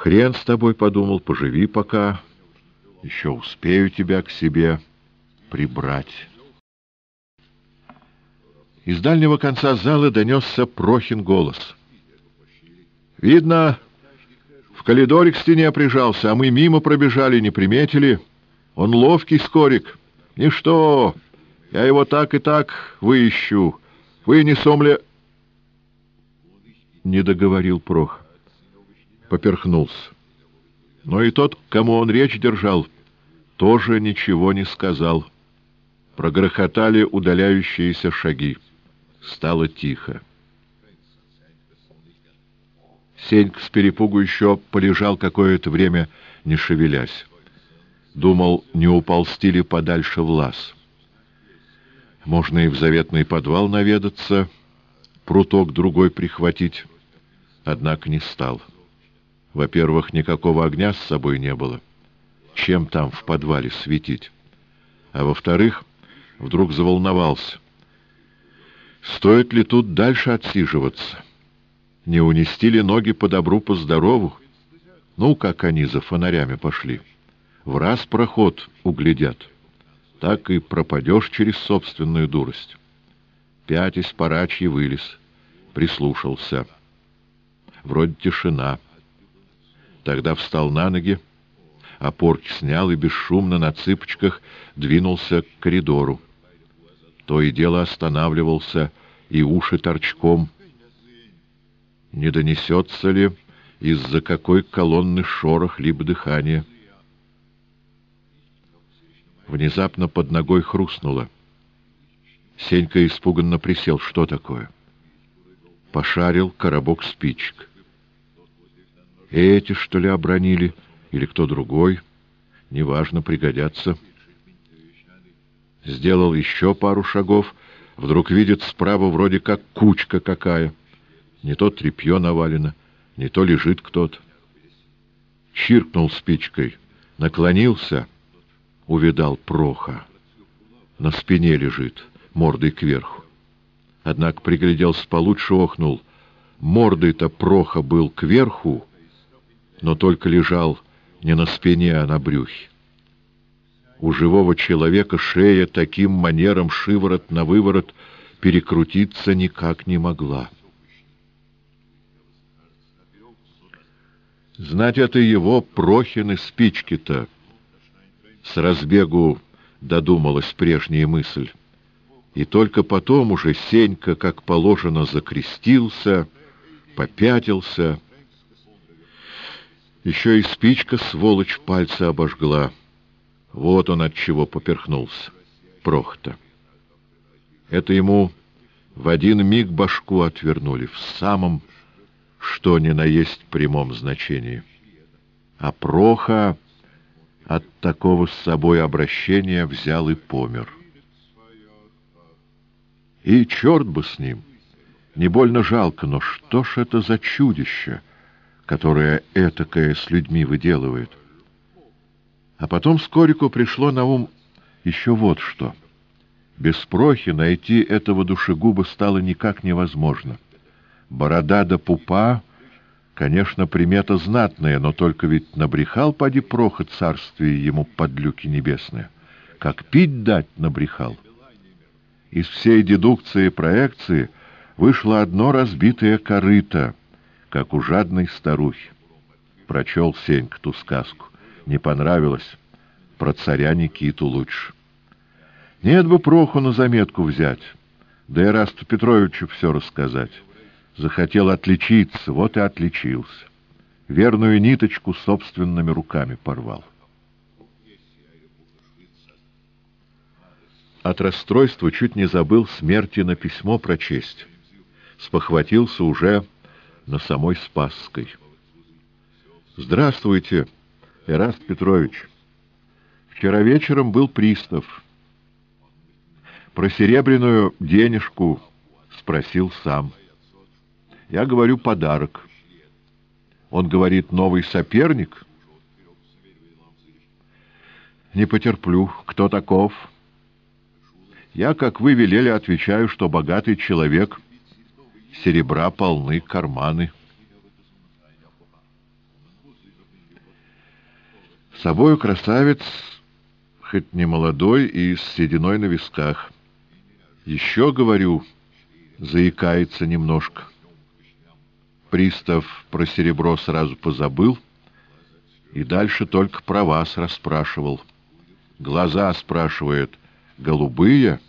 Хрен с тобой, — подумал, — поживи пока. Еще успею тебя к себе прибрать. Из дальнего конца зала донесся Прохин голос. «Видно, в коридоре к стене прижался, а мы мимо пробежали, не приметили. Он ловкий скорик. Ничто, я его так и так выищу. Вы не сомли...» Не договорил Прох. Поперхнулся. Но и тот, кому он речь держал, тоже ничего не сказал. Прогрохотали удаляющиеся шаги. Стало тихо. Сеньк с перепугу еще полежал какое-то время, не шевелясь. Думал, не уползти ли подальше в лаз. Можно и в заветный подвал наведаться, пруток другой прихватить. Однако не стал. Во-первых, никакого огня с собой не было. Чем там в подвале светить? А во-вторых, вдруг заволновался. Стоит ли тут дальше отсиживаться? Не унести ли ноги по добру, по здорову? Ну, как они за фонарями пошли. В раз проход углядят. Так и пропадешь через собственную дурость. Пятясь парачьи вылез. Прислушался. Вроде тишина. Тогда встал на ноги, опорки снял и бесшумно на цыпочках двинулся к коридору. То и дело останавливался, и уши торчком. Не донесется ли из-за какой колонны шорох либо дыхание? Внезапно под ногой хрустнуло. Сенька испуганно присел. Что такое? Пошарил коробок спичек. Эти, что ли, обронили? Или кто другой? Неважно, пригодятся. Сделал еще пару шагов. Вдруг видит справа вроде как кучка какая. Не то тряпье навалено, не то лежит кто-то. Чиркнул спичкой, наклонился, увидал Проха. На спине лежит, мордой кверху. Однако пригляделся получше, охнул. Мордой-то Проха был кверху, но только лежал не на спине, а на брюхе. У живого человека шея таким манером шиворот на выворот перекрутиться никак не могла. Знать это его Прохины спички-то. С разбегу додумалась прежняя мысль. И только потом уже Сенька, как положено, закрестился, попятился, еще и спичка, сволочь, пальцы обожгла. Вот он от чего поперхнулся. Прохта. Это ему в один миг башку отвернули, в самом, что ни на есть прямом значении. А Проха от такого с собой обращения взял и помер. И черт бы с ним! Не больно жалко, но что ж это за чудище — которое этакое с людьми выделывает. А потом Скорику пришло на ум еще вот что. Без прохи найти этого душегуба стало никак невозможно. Борода до пупа, конечно, примета знатная, но только ведь набрехал поди проха царствие ему подлюки небесные. Как пить дать набрехал. Из всей дедукции и проекции вышло одно разбитое корыто — как у жадной старухи. Прочел Сенька ту сказку. Не понравилось. Про царя Никиту лучше. Нет бы Проху на заметку взять, да и Расту Петровичу все рассказать. Захотел отличиться, вот и отличился. Верную ниточку собственными руками порвал. От расстройства чуть не забыл смерти на письмо прочесть. Спохватился уже на самой Спасской. «Здравствуйте, Эраст Петрович. Вчера вечером был пристав. Про серебряную денежку спросил сам. Я говорю, подарок. Он говорит, новый соперник. Не потерплю. Кто таков? Я, как вы велели, отвечаю, что богатый человек — серебра полны карманы. собою красавец, хоть не молодой и с сединой на висках. Еще, говорю, заикается немножко. Пристав про серебро сразу позабыл и дальше только про вас расспрашивал. Глаза, спрашивает, голубые?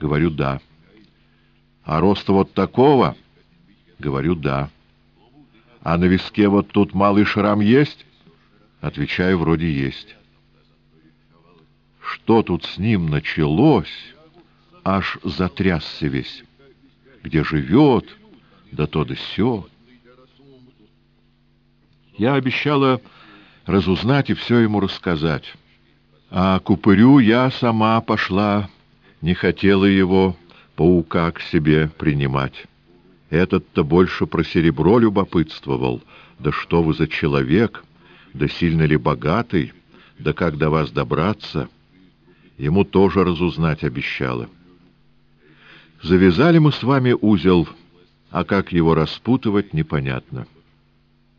Говорю, да. А роста вот такого? Говорю, да. А на виске вот тут малый шрам есть? Отвечаю, вроде есть. Что тут с ним началось? Аж затрясся весь. Где живет, да то да сё. Я обещала разузнать и все ему рассказать. А купырю я сама пошла, не хотела его, паука, к себе принимать. Этот-то больше про серебро любопытствовал. Да что вы за человек? Да сильно ли богатый? Да как до вас добраться? Ему тоже разузнать обещала. Завязали мы с вами узел, а как его распутывать, непонятно.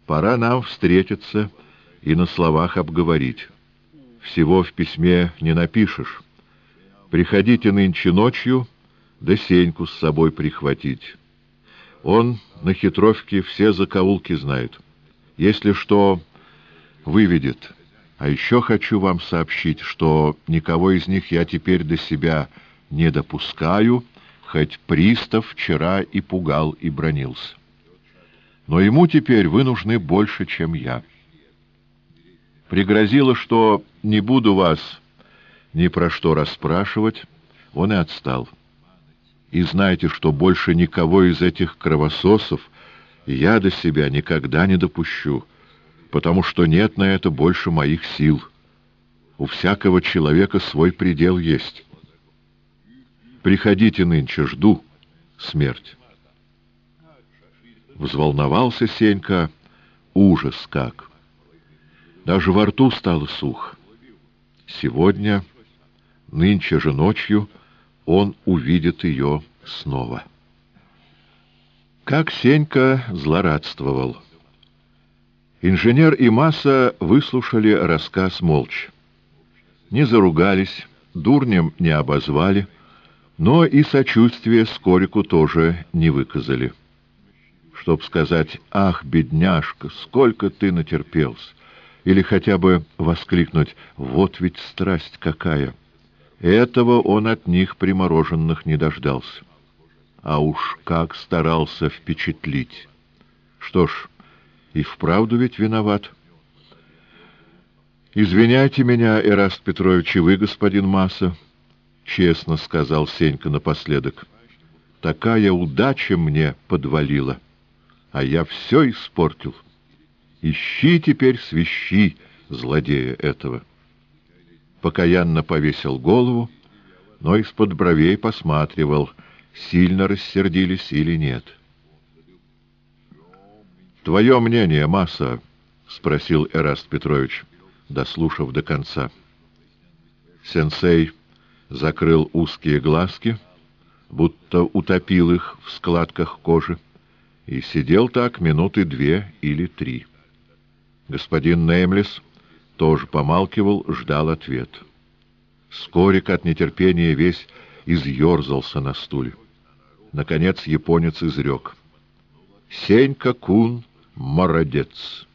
Пора нам встретиться и на словах обговорить. Всего в письме не напишешь. Приходите нынче ночью, да Сеньку с собой прихватить. Он на хитровке все закоулки знает. Если что, выведет. А еще хочу вам сообщить, что никого из них я теперь до себя не допускаю, хоть пристав вчера и пугал, и бронился. Но ему теперь вы нужны больше, чем я. Пригрозило, что не буду вас ни про что расспрашивать, он и отстал. И знайте, что больше никого из этих кровососов я до себя никогда не допущу, потому что нет на это больше моих сил. У всякого человека свой предел есть. Приходите нынче, жду смерть. Взволновался Сенька, ужас как. Даже во рту стало сухо. Сегодня, нынче же ночью, он увидит ее снова. Как Сенька злорадствовал. Инженер и Масса выслушали рассказ молча. Не заругались, дурнем не обозвали, но и сочувствие Скорику тоже не выказали. Чтоб сказать «Ах, бедняжка, сколько ты натерпелся!» или хотя бы воскликнуть «Вот ведь страсть какая!» Этого он от них примороженных не дождался. А уж как старался впечатлить! Что ж, и вправду ведь виноват. «Извиняйте меня, Эраст Петрович, и вы, господин Масса», — честно сказал Сенька напоследок. «Такая удача мне подвалила, а я все испортил. Ищи теперь свищи злодея этого». Покаянно повесил голову, но из-под бровей посматривал, сильно рассердились или нет. — «Твое мнение, Масса?» — спросил Эраст Петрович, дослушав до конца. Сенсей закрыл узкие глазки, будто утопил их в складках кожи, и сидел так минуты две или три. Господин Неймлес тоже помалкивал, ждал ответ. Скорик от нетерпения весь изъерзался на стуле. Наконец японец изрек. «Сенька Кун Молодец.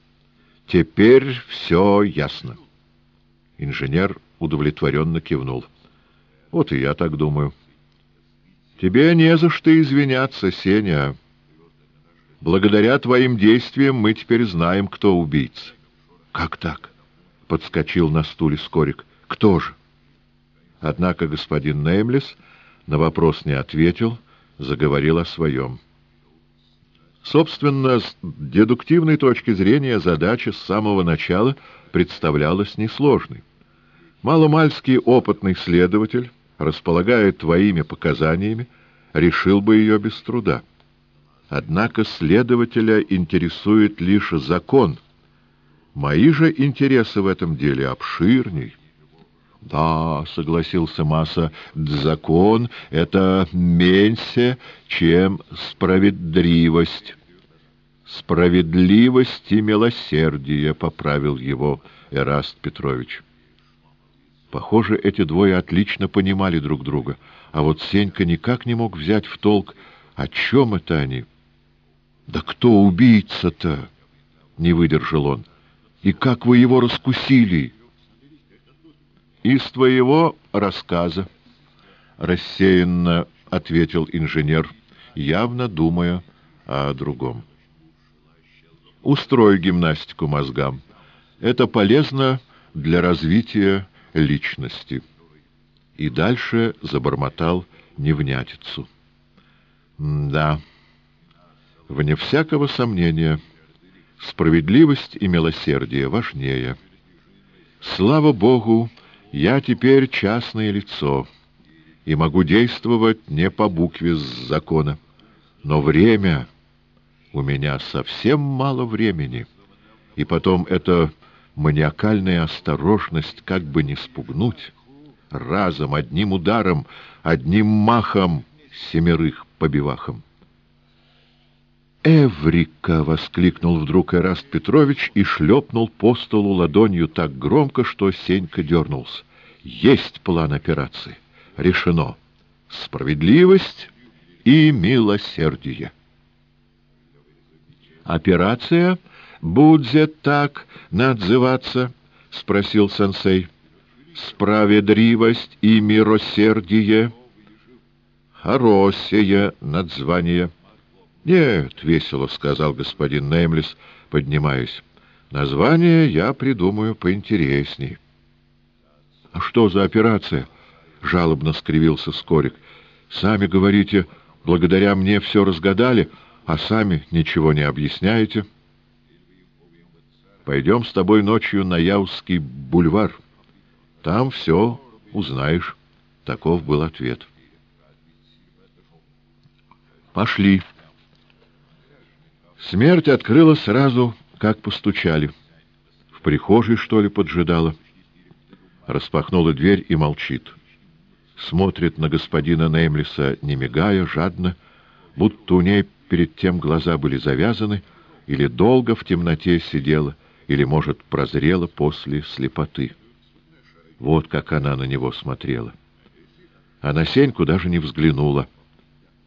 Теперь все ясно. Инженер удовлетворенно кивнул. Вот и я так думаю. Тебе не за что извиняться, Сеня. Благодаря твоим действиям мы теперь знаем, кто убийца. Как так? Подскочил на стуле Скорик. Кто же? Однако господин Неймлес на вопрос не ответил, заговорил о своем. Собственно, с дедуктивной точки зрения задача с самого начала представлялась несложной. Маломальский опытный следователь, располагая твоими показаниями, решил бы ее без труда. Однако следователя интересует лишь закон. Мои же интересы в этом деле обширней. «Да», — согласился Масса, — «закон — это меньше, чем справедливость». «Справедливость и милосердие», — поправил его Эраст Петрович. Похоже, эти двое отлично понимали друг друга, а вот Сенька никак не мог взять в толк, о чем это они. «Да кто убийца-то?» — не выдержал он. «И как вы его раскусили?» «Из твоего рассказа», — рассеянно ответил инженер, явно думая о другом. «Устрой гимнастику мозгам. Это полезно для развития личности. И дальше забормотал невнятицу. Да, вне всякого сомнения, справедливость и милосердие важнее. Слава Богу, я теперь частное лицо и могу действовать не по букве закона. Но время... У меня совсем мало времени. И потом это маниакальная осторожность, как бы не спугнуть, разом, одним ударом, одним махом семерых побивахом. «Эврика!» — воскликнул вдруг Эраст Петрович и шлепнул по столу ладонью так громко, что Сенька дернулся. «Есть план операции. Решено. Справедливость и милосердие». Операция будет так надзываться? — спросил сенсей. — Справедливость и миросердие. Хорошее название. — Нет, — весело сказал господин Неймлис, поднимаясь. — Название я придумаю поинтересней. — А что за операция? — жалобно скривился Скорик. — Сами говорите, благодаря мне все разгадали, а сами ничего не объясняете. — Пойдем с тобой ночью на Яузский бульвар. Там все узнаешь. Таков был ответ. Пошли. Смерть открыла сразу, как постучали. В прихожей, что ли, поджидала. Распахнула дверь и молчит. Смотрит на господина Неймлиса, не мигая, жадно, будто у ней перед тем глаза были завязаны или долго в темноте сидела, или, может, прозрела после слепоты. Вот как она на него смотрела. А на Сеньку даже не взглянула.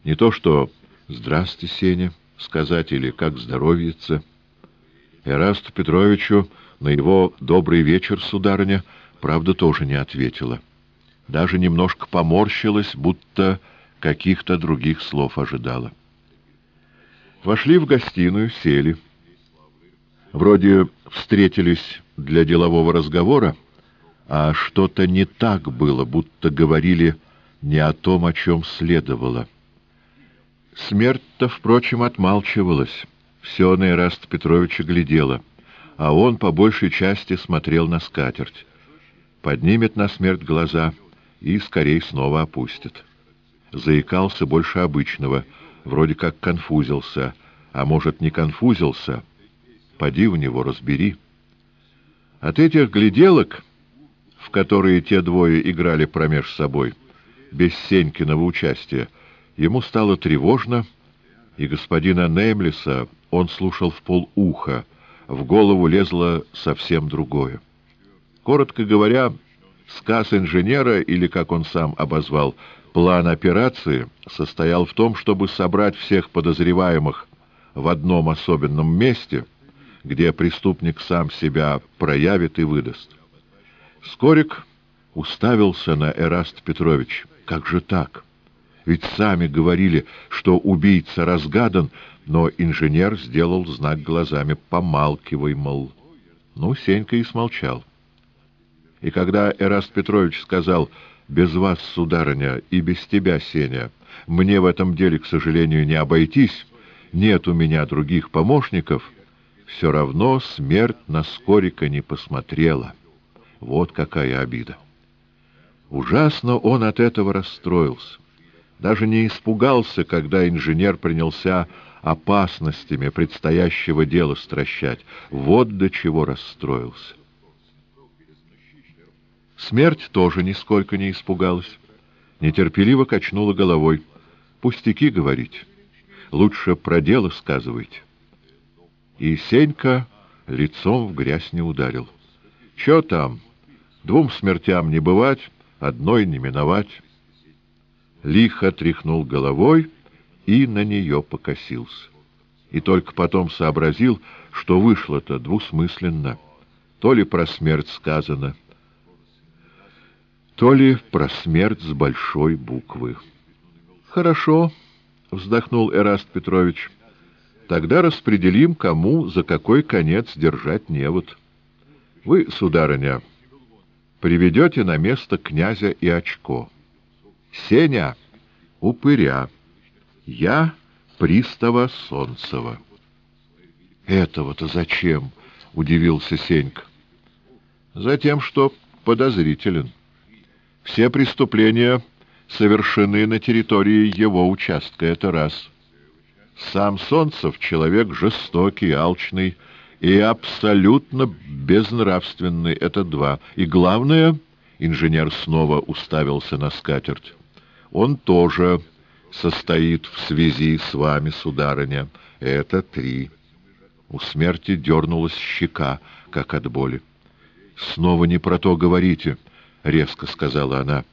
Не то что «Здрасте, Сеня» сказать или «Как здоровьется». Эрасту Петровичу на его «Добрый вечер, сударыня» правда тоже не ответила. Даже немножко поморщилась, будто каких-то других слов ожидала. Вошли в гостиную, сели. Вроде встретились для делового разговора, а что-то не так было, будто говорили не о том, о чем следовало. Смерть-то, впрочем, отмалчивалась. Все на Ираст Петровича глядела, а он по большей части смотрел на скатерть. Поднимет на смерть глаза и скорей снова опустит. Заикался больше обычного, вроде как конфузился, а может, не конфузился — Поди у него, разбери. От этих гляделок, в которые те двое играли промеж собой, без Сенькиного участия, ему стало тревожно, и господина Неймлиса он слушал в полуха, в голову лезло совсем другое. Коротко говоря, сказ инженера, или, как он сам обозвал, план операции, состоял в том, чтобы собрать всех подозреваемых в одном особенном месте — где преступник сам себя проявит и выдаст. Скорик уставился на Эраст Петрович. Как же так? Ведь сами говорили, что убийца разгадан, но инженер сделал знак глазами «помалкивай, мол». Ну, Сенька и смолчал. И когда Эраст Петрович сказал «без вас, сударыня, и без тебя, Сеня, мне в этом деле, к сожалению, не обойтись, нет у меня других помощников», все равно смерть на Скорика не посмотрела. Вот какая обида. Ужасно он от этого расстроился. Даже не испугался, когда инженер принялся опасностями предстоящего дела стращать. Вот до чего расстроился. Смерть тоже нисколько не испугалась. Нетерпеливо качнула головой. «Пустяки, — говорить. Лучше про дело сказывайте». и Сенька лицом в грязь не ударил. Че там? Двум смертям не бывать, одной не миновать. Лихо тряхнул головой и на нее покосился. И только потом сообразил, что вышло-то двусмысленно. То ли про смерть сказано, то ли про смерть с большой буквы. «Хорошо», — вздохнул Эраст Петрович, — «тогда распределим, кому за какой конец держать невод. Вы, сударыня, приведете на место князя и очко. Сеня — упыря, я — пристава Солнцева». «Этого-то зачем?» — удивился Сенька. «Затем, что подозрителен». Все преступления совершены на территории его участка, это раз. Сам Солнцев — человек жестокий, алчный и абсолютно безнравственный, это два. И главное, инженер снова уставился на скатерть, он тоже состоит в связи с вами, сударыня, это три. У смерти дернулась щека, как от боли. «Снова не про то говорите», — резко сказала она.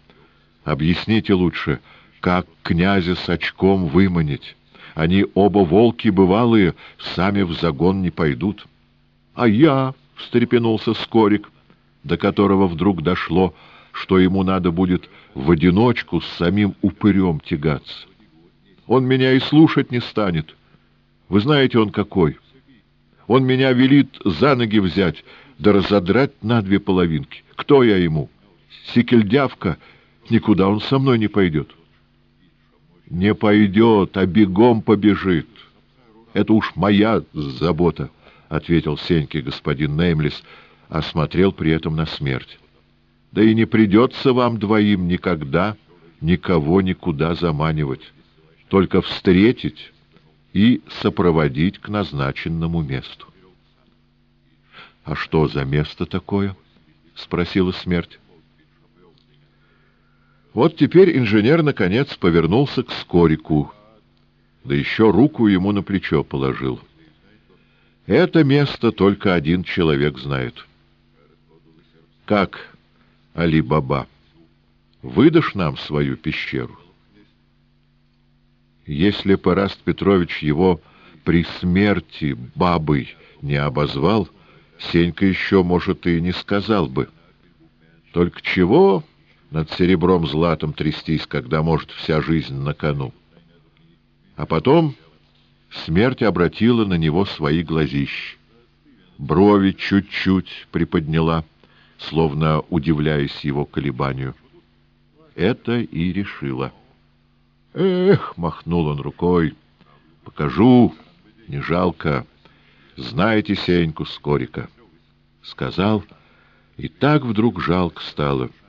«Объясните лучше, как князя с очком выманить? Они оба волки бывалые, сами в загон не пойдут». «А я», — встрепенулся Скорик, до которого вдруг дошло, что ему надо будет в одиночку с самим упырем тягаться. «Он меня и слушать не станет. Вы знаете, он какой. Он меня велит за ноги взять, да разодрать на две половинки. Кто я ему?» Секельдявка, никуда он со мной не пойдет. Не пойдет, а бегом побежит. Это уж моя забота, — ответил Сеньке господин Неймлис, осмотрел при этом на смерть. Да и не придется вам двоим никогда никого никуда заманивать, только встретить и сопроводить к назначенному месту. — А что за место такое? — спросила смерть. Вот теперь инженер, наконец, повернулся к Скорику, да еще руку ему на плечо положил. Это место только один человек знает. Как, Али-Баба, выдашь нам свою пещеру? Если Параст Петрович его при смерти бабой не обозвал, Сенька еще, может, и не сказал бы. Только чего над серебром златом трястись, когда, может, вся жизнь на кону. А потом смерть обратила на него свои глазища. Брови чуть-чуть приподняла, словно удивляясь его колебанию. Это и решила. «Эх!» — махнул он рукой. «Покажу, не жалко. Знаете Сеньку Скорика?» Сказал, и так вдруг жалко стало —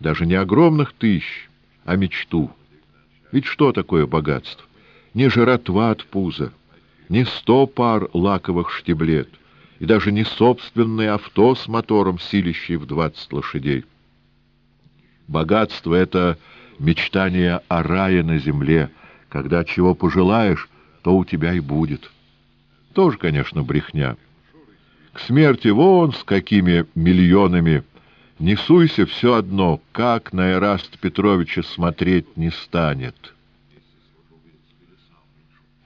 даже не огромных тысяч, а мечту. Ведь что такое богатство? Не жратва от пуза, не сто пар лаковых штиблет, и даже не собственное авто с мотором, силищей в двадцать лошадей. Богатство — это мечтание о рае на земле, когда чего пожелаешь, то у тебя и будет. Тоже, конечно, брехня. К смерти вон с какими миллионами не все одно, как на Эраст Петровича смотреть не станет.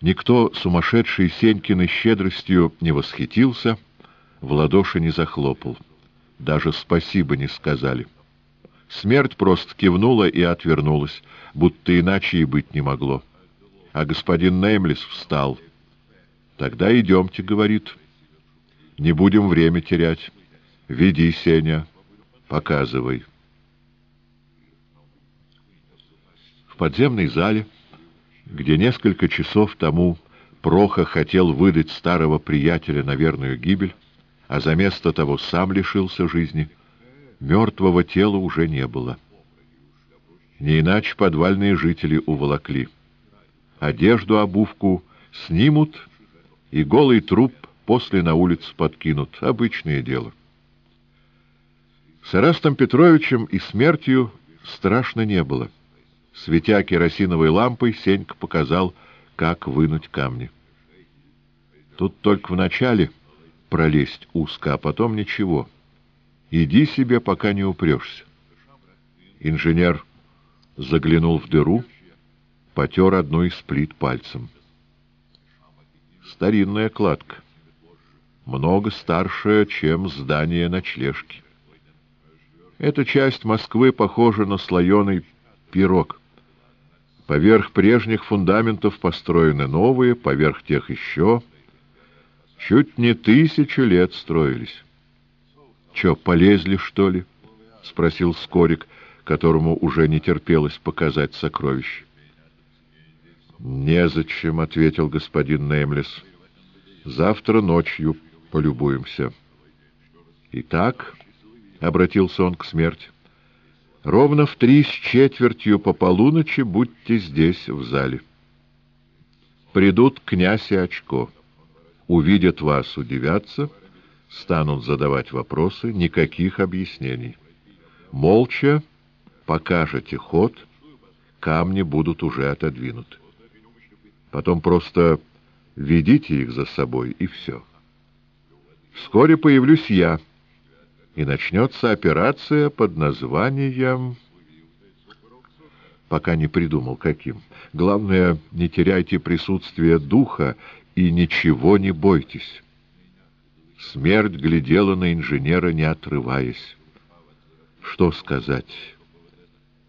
Никто сумасшедший Сенькиной щедростью не восхитился, в ладоши не захлопал. Даже спасибо не сказали. Смерть просто кивнула и отвернулась, будто иначе и быть не могло. А господин Неймлис встал. «Тогда идемте», — говорит. «Не будем время терять. Веди, Сеня». Показывай. В подземной зале, где несколько часов тому Проха хотел выдать старого приятеля на верную гибель, а за место того сам лишился жизни, мертвого тела уже не было. Не иначе подвальные жители уволокли. Одежду, обувку снимут, и голый труп после на улицу подкинут. Обычное дело. С Эрастом Петровичем и смертью страшно не было. Светя керосиновой лампой, Сенька показал, как вынуть камни. Тут только вначале пролезть узко, а потом ничего. Иди себе, пока не упрешься. Инженер заглянул в дыру, потер одну из плит пальцем. Старинная кладка. Много старше, чем здание ночлежки. Эта часть Москвы похожа на слоеный пирог. Поверх прежних фундаментов построены новые, поверх тех еще. Чуть не тысячу лет строились. — Че, полезли, что ли? — спросил Скорик, которому уже не терпелось показать сокровище. — Незачем, — ответил господин Неймлес. — Завтра ночью полюбуемся. — Итак... — обратился он к смерти. — Ровно в три с четвертью по полуночи будьте здесь, в зале. Придут князь и очко. Увидят вас, удивятся, станут задавать вопросы, никаких объяснений. Молча покажете ход, камни будут уже отодвинуты. Потом просто ведите их за собой, и все. Вскоре появлюсь я — и начнется операция под названием... Пока не придумал, каким. Главное, не теряйте присутствие духа и ничего не бойтесь. Смерть глядела на инженера, не отрываясь. Что сказать?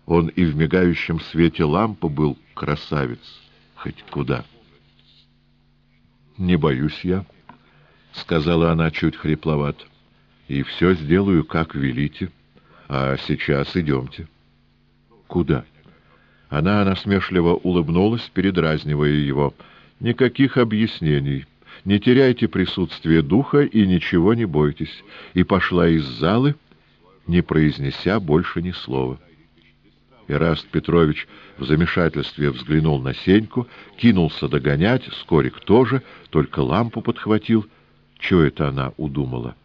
Он и в мигающем свете лампы был красавец, хоть куда. «Не боюсь я», — сказала она чуть хрипловато и все сделаю, как велите. А сейчас идемте. Куда? Она насмешливо улыбнулась, передразнивая его. Никаких объяснений. Не теряйте присутствие духа и ничего не бойтесь. И пошла из залы, не произнеся больше ни слова. Ираст Петрович в замешательстве взглянул на Сеньку, кинулся догонять, Скорик тоже, только лампу подхватил. Чего это она удумала?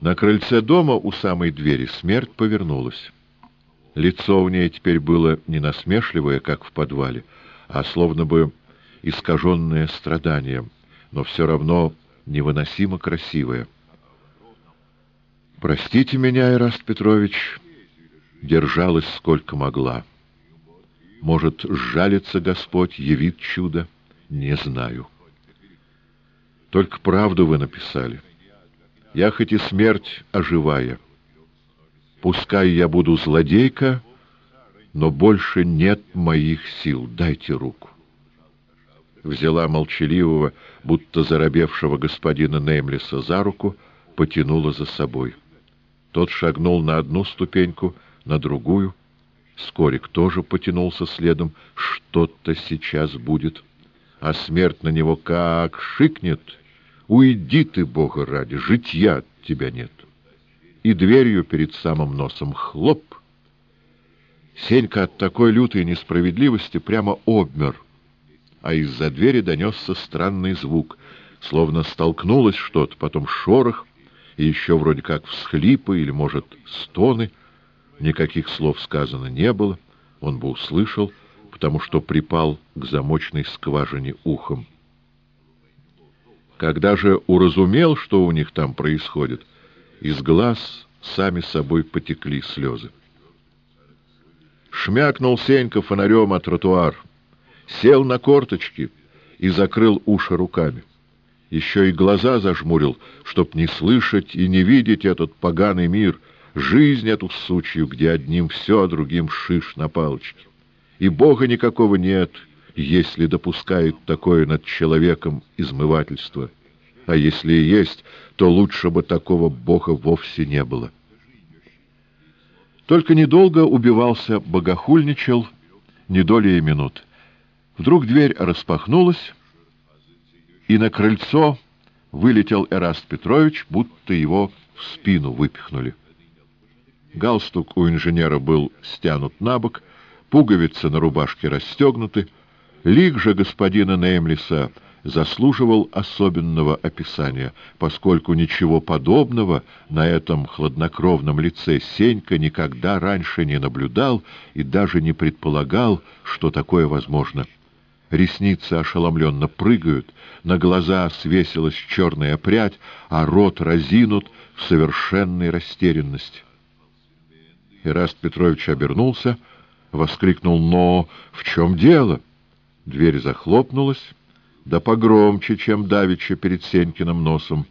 На крыльце дома у самой двери смерть повернулась. Лицо у ней теперь было не насмешливое, как в подвале, а словно бы искаженное страданием, но все равно невыносимо красивое. «Простите меня, Ираст Петрович, держалась сколько могла. Может, сжалится Господь, явит чудо? Не знаю. Только правду вы написали». Я хоть и смерть оживая. Пускай я буду злодейка, но больше нет моих сил. Дайте руку. Взяла молчаливого, будто заробевшего господина Неймлиса за руку, потянула за собой. Тот шагнул на одну ступеньку, на другую. Скорик тоже потянулся следом. Что-то сейчас будет. А смерть на него как шикнет — Уйди ты, Бога ради, житья от тебя нет. И дверью перед самым носом хлоп. Сенька от такой лютой несправедливости прямо обмер, а из-за двери донесся странный звук, словно столкнулось что-то, потом шорох, и еще вроде как всхлипы или, может, стоны. Никаких слов сказано не было, он бы услышал, потому что припал к замочной скважине ухом. Когда же уразумел, что у них там происходит, из глаз сами собой потекли слезы. Шмякнул Сенька фонарем о тротуар, сел на корточки и закрыл уши руками. Еще и глаза зажмурил, чтоб не слышать и не видеть этот поганый мир, жизнь эту сучью, где одним все, а другим шиш на палочке. И Бога никакого нет, — если допускают такое над человеком измывательство. А если и есть, то лучше бы такого Бога вовсе не было. Только недолго убивался, богохульничал, не долей минут. Вдруг дверь распахнулась, и на крыльцо вылетел Эраст Петрович, будто его в спину выпихнули. Галстук у инженера был стянут на бок, пуговицы на рубашке расстегнуты, Лик же господина Неймлиса заслуживал особенного описания, поскольку ничего подобного на этом хладнокровном лице Сенька никогда раньше не наблюдал и даже не предполагал, что такое возможно. Ресницы ошеломленно прыгают, на глаза свесилась черная прядь, а рот разинут в совершенной растерянности. Ираст Петрович обернулся, воскликнул «Но в чем дело?» Дверь захлопнулась, да погромче, чем давеча перед Сенькиным носом.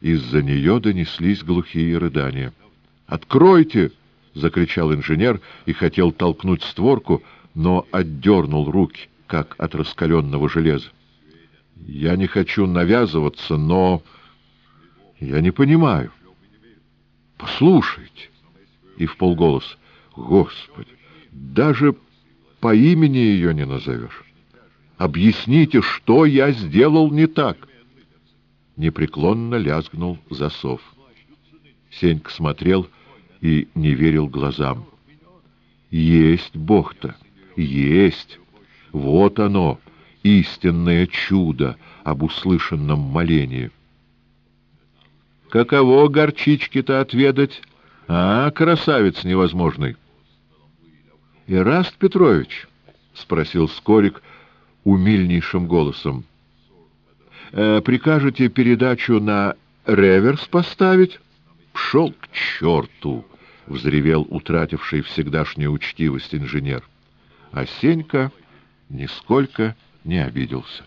Из-за нее донеслись глухие рыдания. «Откройте!» — закричал инженер и хотел толкнуть створку, но отдернул руки как от раскаленного железа. Я не хочу навязываться, но... Я не понимаю. Послушайте. И в полголос. Господи, даже по имени ее не назовешь. Объясните, что я сделал не так. Непреклонно лязгнул засов. Сенька смотрел и не верил глазам. Есть Бог-то, есть. Вот оно, истинное чудо об услышанном молении. Каково горчички-то отведать, а, красавец невозможный? — Ираст Петрович, — спросил Скорик умильнейшим голосом, «Э, — прикажете передачу на реверс поставить? — Пшел к черту! — взревел утративший всегдашнюю учтивость инженер. А Сенька нисколько не обиделся.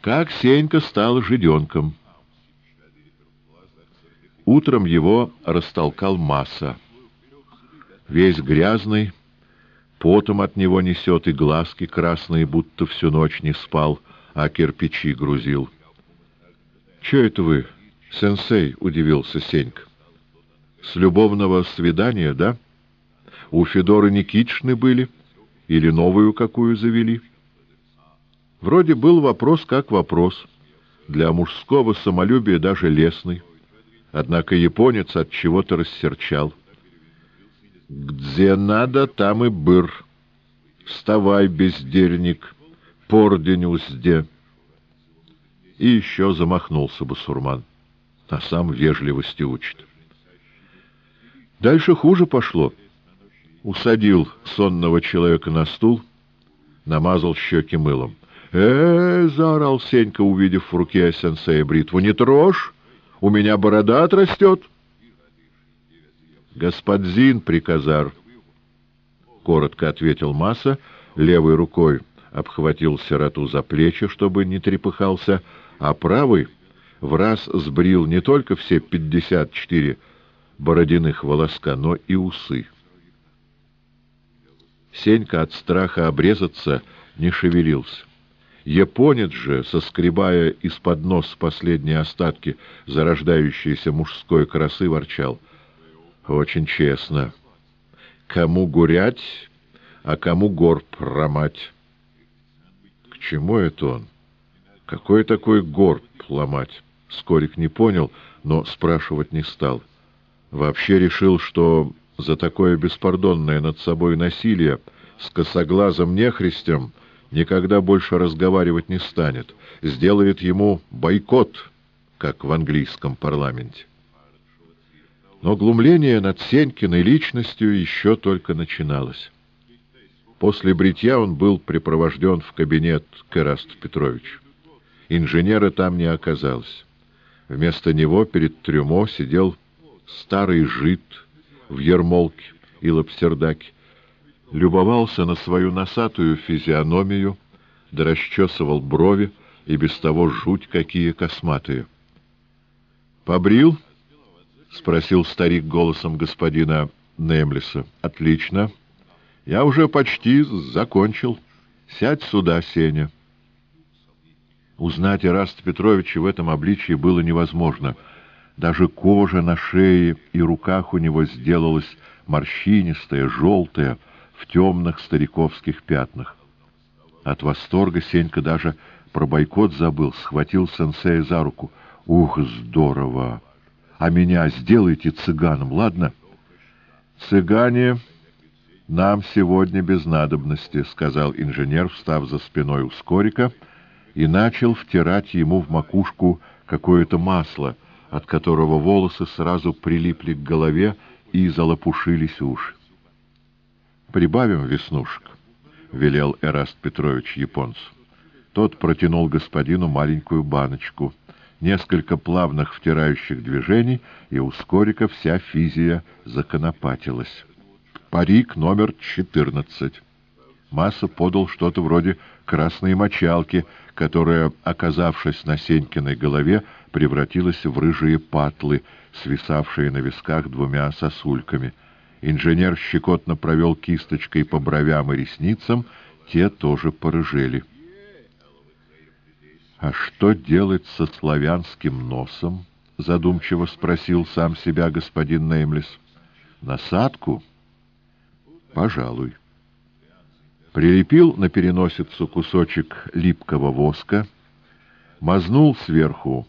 Как Сенька стал жиденком. Утром его растолкал масса. Весь грязный, потом от него несет и глазки красные, будто всю ночь не спал, а кирпичи грузил. — Че это вы, сенсей? — удивился Сенька. — С любовного свидания, да? — у Федоры Никитичны были? Или новую какую завели? Вроде был вопрос как вопрос. Для мужского самолюбия даже лесный. Однако японец от чего-то рассерчал. «Где надо, там и быр. Вставай, бездельник, пордень узде». И еще замахнулся басурман, а сам вежливости учит. Дальше хуже пошло усадил сонного человека на стул, намазал щеки мылом. э, заорал Сенька, увидев в руке сенсея бритву. «Не трожь! У меня борода отрастет!» «Господин приказар!» — коротко ответил Масса, левой рукой обхватил сироту за плечи, чтобы не трепыхался, а правый в раз сбрил не только все пятьдесят четыре бородиных волоска, но и усы. Сенька от страха обрезаться не шевелился. Японец же, соскребая из-под нос последние остатки зарождающейся мужской красы, ворчал. Очень честно. Кому гурять, а кому горб ромать. К чему это он? Какой такой горб ломать? Скорик не понял, но спрашивать не стал. Вообще решил, что за такое беспардонное над собой насилие с косоглазым нехристем никогда больше разговаривать не станет, сделает ему бойкот, как в английском парламенте. Но глумление над Сенькиной личностью еще только начиналось. После бритья он был припровожден в кабинет к Эрасту Петровичу. Инженера там не оказалось. Вместо него перед трюмо сидел старый жид, в ермолке и лапсердаке, любовался на свою носатую физиономию, да расчесывал брови, и без того жуть какие косматые. «Побрил?» — спросил старик голосом господина Немлиса. «Отлично. Я уже почти закончил. Сядь сюда, Сеня». Узнать Ираста Петровича в этом обличии было невозможно — даже кожа на шее и руках у него сделалась морщинистая, желтая, в темных стариковских пятнах. От восторга Сенька даже про бойкот забыл, схватил сенсея за руку. «Ух, здорово! А меня сделайте цыганом, ладно?» «Цыгане нам сегодня без надобности», — сказал инженер, встав за спиной у Скорика, и начал втирать ему в макушку какое-то масло — от которого волосы сразу прилипли к голове и залопушились уши. Прибавим веснушек. — велел Эраст Петрович японцу. Тот протянул господину маленькую баночку. Несколько плавных втирающих движений, и у Скорика вся физия законопатилась. Парик номер четырнадцать. Масса подал что-то вроде красной мочалки, которая, оказавшись на Сенькиной голове, превратилась в рыжие патлы, свисавшие на висках двумя сосульками. Инженер щекотно провел кисточкой по бровям и ресницам, те тоже порыжели. «А что делать со славянским носом?» — задумчиво спросил сам себя господин Неймлес. «Насадку?» «Пожалуй» прилепил на переносицу кусочек липкого воска, мазнул сверху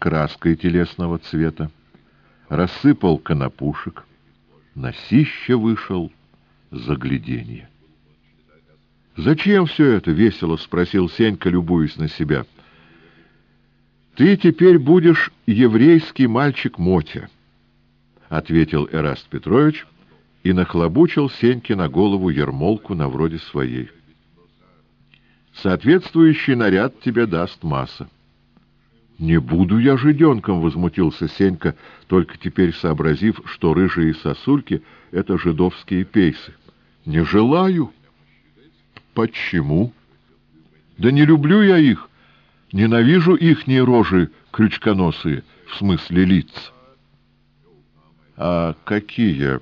краской телесного цвета, рассыпал конопушек, носище вышел загляденье. «Зачем все это?» — весело спросил Сенька, любуясь на себя. «Ты теперь будешь еврейский мальчик Мотя», — ответил Эраст Петрович, — и нахлобучил Сеньке на голову ермолку на вроде своей. Соответствующий наряд тебе даст масса. «Не буду я жиденком», — возмутился Сенька, только теперь сообразив, что рыжие сосульки — это жидовские пейсы. «Не желаю». «Почему?» «Да не люблю я их. Ненавижу ихние рожи крючконосые, в смысле лиц». «А какие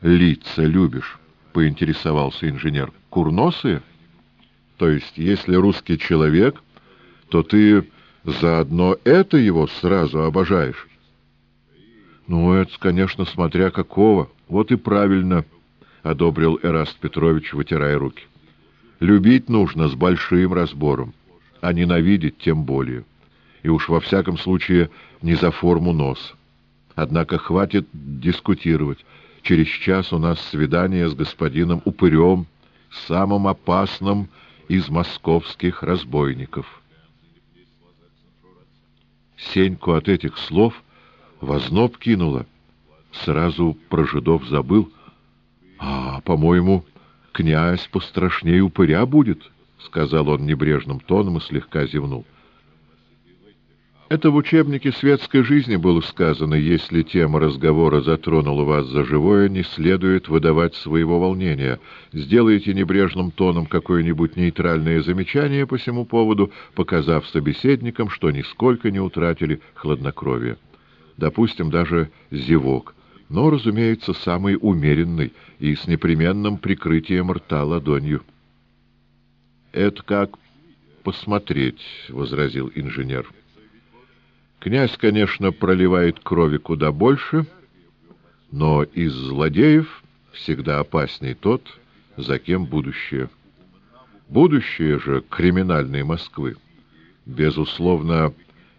лица любишь? — поинтересовался инженер. — Курносые? То есть, если русский человек, то ты заодно это его сразу обожаешь? — Ну, это, конечно, смотря какого. Вот и правильно, — одобрил Эраст Петрович, вытирая руки. — Любить нужно с большим разбором, а ненавидеть тем более. И уж во всяком случае не за форму нос. Однако хватит дискутировать. Через час у нас свидание с господином Упырем, самым опасным из московских разбойников. Сеньку от этих слов возноб кинуло. Сразу про жидов забыл. А, по-моему, князь пострашнее упыря будет, — сказал он небрежным тоном и слегка зевнул. Это в учебнике светской жизни было сказано, если тема разговора затронула вас за живое, не следует выдавать своего волнения. Сделайте небрежным тоном какое-нибудь нейтральное замечание по всему поводу, показав собеседникам, что нисколько не утратили хладнокровие. Допустим, даже зевок, но, разумеется, самый умеренный и с непременным прикрытием рта ладонью. «Это как посмотреть», — возразил инженер. Князь, конечно, проливает крови куда больше, но из злодеев всегда опасней тот, за кем будущее. Будущее же криминальной Москвы, безусловно,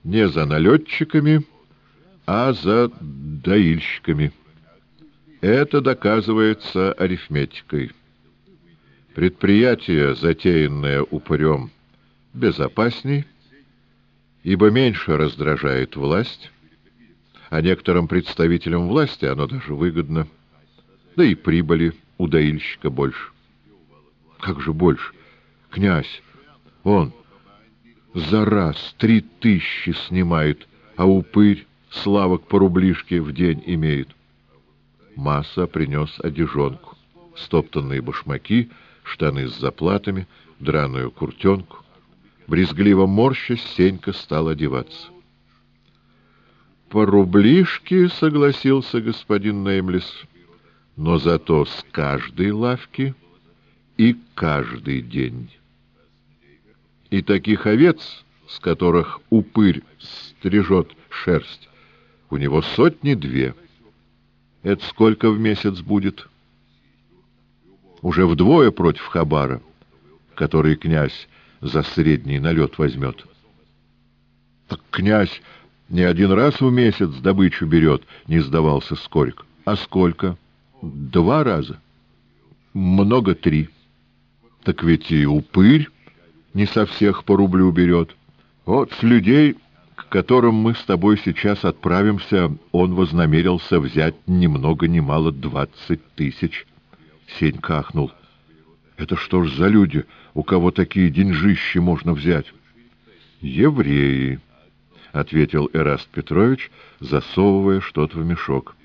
не за налетчиками, а за доильщиками. Это доказывается арифметикой. Предприятие, затеянное упырем, безопасней, ибо меньше раздражает власть, а некоторым представителям власти оно даже выгодно, да и прибыли у доильщика больше. Как же больше? Князь, он за раз три тысячи снимает, а упырь славок по рублишке в день имеет. Масса принес одежонку, стоптанные башмаки, штаны с заплатами, драную куртенку. Брезгливо морщась, Сенька стал одеваться. «По рублишке», — согласился господин Неймлис, — «но зато с каждой лавки и каждый день. И таких овец, с которых упырь стрижет шерсть, у него сотни две. Это сколько в месяц будет? Уже вдвое против Хабара, который князь за средний налет возьмет. Так князь не один раз в месяц добычу берет, не сдавался Скорик. А сколько? Два раза. Много три. Так ведь и упырь не со всех по рублю берет. Вот с людей, к которым мы с тобой сейчас отправимся, он вознамерился взять ни много ни мало двадцать тысяч. Сень кахнул. Это что ж за люди, у кого такие деньжищи можно взять? Евреи, — ответил Эраст Петрович, засовывая что-то в мешок.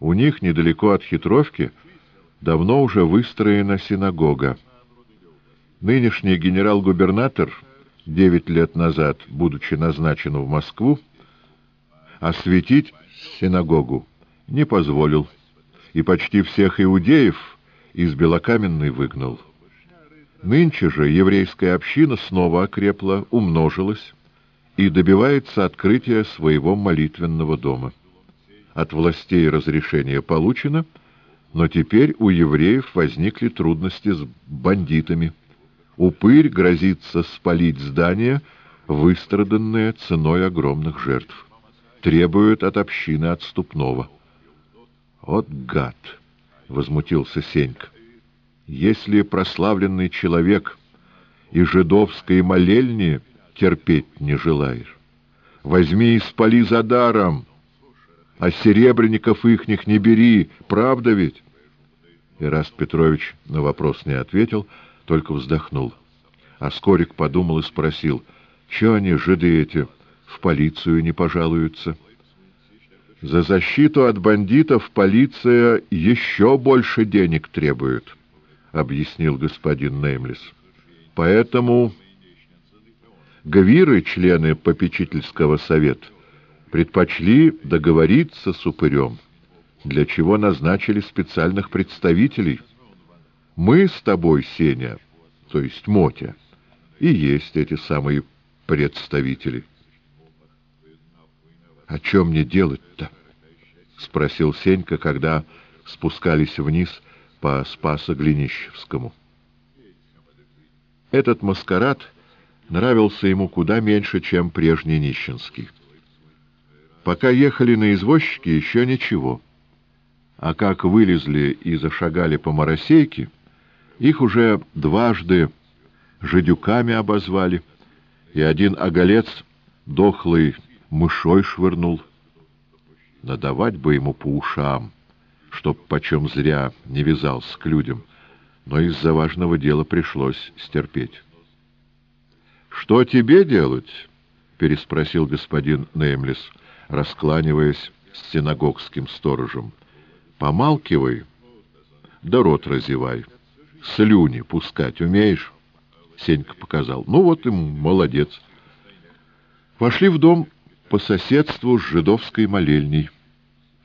У них недалеко от хитровки давно уже выстроена синагога. Нынешний генерал-губернатор, девять лет назад, будучи назначен в Москву, осветить синагогу не позволил, и почти всех иудеев из Белокаменной выгнал. Нынче же еврейская община снова окрепла, умножилась и добивается открытия своего молитвенного дома. От властей разрешение получено, но теперь у евреев возникли трудности с бандитами. Упырь грозится спалить здание, выстраданное ценой огромных жертв. Требует от общины отступного. «Вот гад!» — возмутился Сенька. «Если прославленный человек и жидовской молельни терпеть не желаешь, возьми и спали за даром!» а серебряников ихних не бери, правда ведь? Ираст Петрович на вопрос не ответил, только вздохнул. А Скорик подумал и спросил, что они, жиды эти, в полицию не пожалуются? За защиту от бандитов полиция еще больше денег требует, — объяснил господин Неймлис. Поэтому гвиры, члены попечительского совета, предпочли договориться с упырем, для чего назначили специальных представителей. Мы с тобой, Сеня, то есть Мотя, и есть эти самые представители. — О чем мне делать-то? — спросил Сенька, когда спускались вниз по Спасо-Глинищевскому. Этот маскарад нравился ему куда меньше, чем прежний нищенский. Пока ехали на извозчике, еще ничего. А как вылезли и зашагали по моросейке, их уже дважды жидюками обозвали, и один оголец дохлый мышой швырнул. Надавать бы ему по ушам, чтоб почем зря не вязался к людям, но из-за важного дела пришлось стерпеть. — Что тебе делать? — переспросил господин Неймлис раскланиваясь с синагогским сторожем. «Помалкивай, да рот разевай. Слюни пускать умеешь?» Сенька показал. «Ну вот и молодец». Вошли в дом по соседству с жидовской молельней.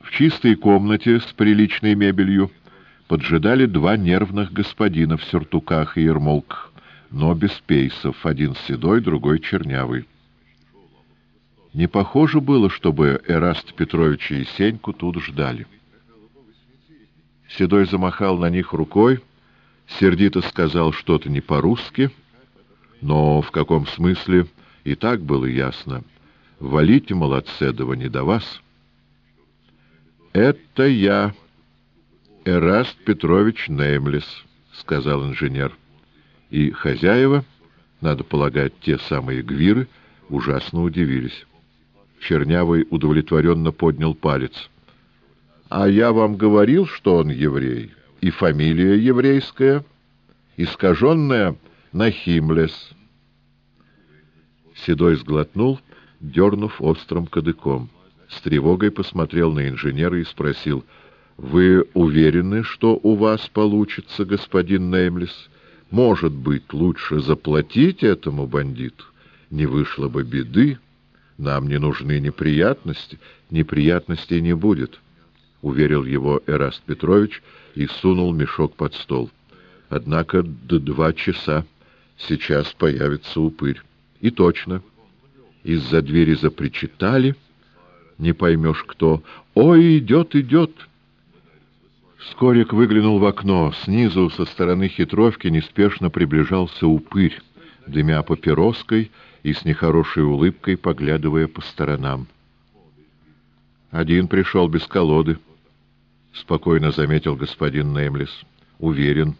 В чистой комнате с приличной мебелью поджидали два нервных господина в сюртуках и ермолках, но без пейсов, один седой, другой чернявый. Не похоже было, чтобы Эраст Петрович и Сеньку тут ждали. Седой замахал на них рукой, сердито сказал что-то не по-русски, но в каком смысле и так было ясно. «Валите, молодцедова, не до вас». «Это я, Эраст Петрович Неймлес», — сказал инженер. И хозяева, надо полагать, те самые гвиры, ужасно удивились. Чернявый удовлетворенно поднял палец. — А я вам говорил, что он еврей, и фамилия еврейская, искаженная Нахимлес. Седой сглотнул, дернув острым кадыком. С тревогой посмотрел на инженера и спросил, — Вы уверены, что у вас получится, господин Неймлес? Может быть, лучше заплатить этому бандиту? Не вышло бы беды. Нам не нужны неприятности. Неприятностей не будет, — уверил его Эраст Петрович и сунул мешок под стол. Однако до два часа. Сейчас появится упырь. И точно. Из-за двери запричитали. Не поймешь кто. «Ой, идет, идет!» Скорик выглянул в окно. Снизу, со стороны хитровки, неспешно приближался упырь, дымя папироской и с нехорошей улыбкой поглядывая по сторонам. «Один пришел без колоды», — спокойно заметил господин Неймлис. «Уверен.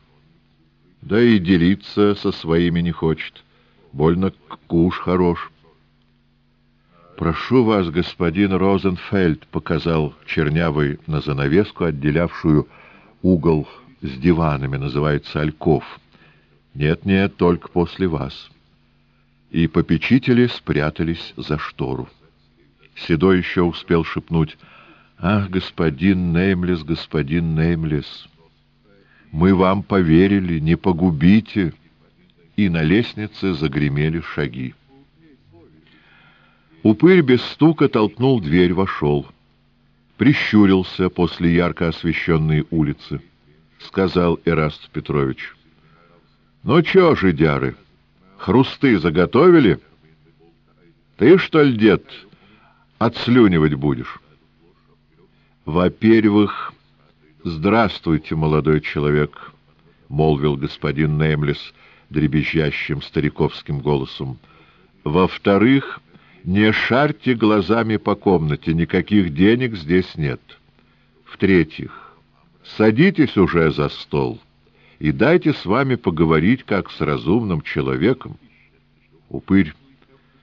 Да и делиться со своими не хочет. Больно куш хорош». «Прошу вас, господин Розенфельд», — показал чернявый на занавеску, отделявшую угол с диванами, называется Альков. Нет-нет, только после вас. И попечители спрятались за штору. Седой еще успел шепнуть «Ах, господин Неймлес, господин Неймлес, мы вам поверили, не погубите!» И на лестнице загремели шаги. Упырь без стука толкнул дверь, вошел. Прищурился после ярко освещенной улицы. Сказал Эраст Петрович. «Ну чё, жидяры, хрусты заготовили? Ты, что ли, дед, отслюнивать будешь?» «Во-первых, здравствуйте, молодой человек», — молвил господин Неймлес дребезжащим стариковским голосом. «Во-вторых, не шарьте глазами по комнате, никаких денег здесь нет. В-третьих, садитесь уже за стол и дайте с вами поговорить, как с разумным человеком». Упырь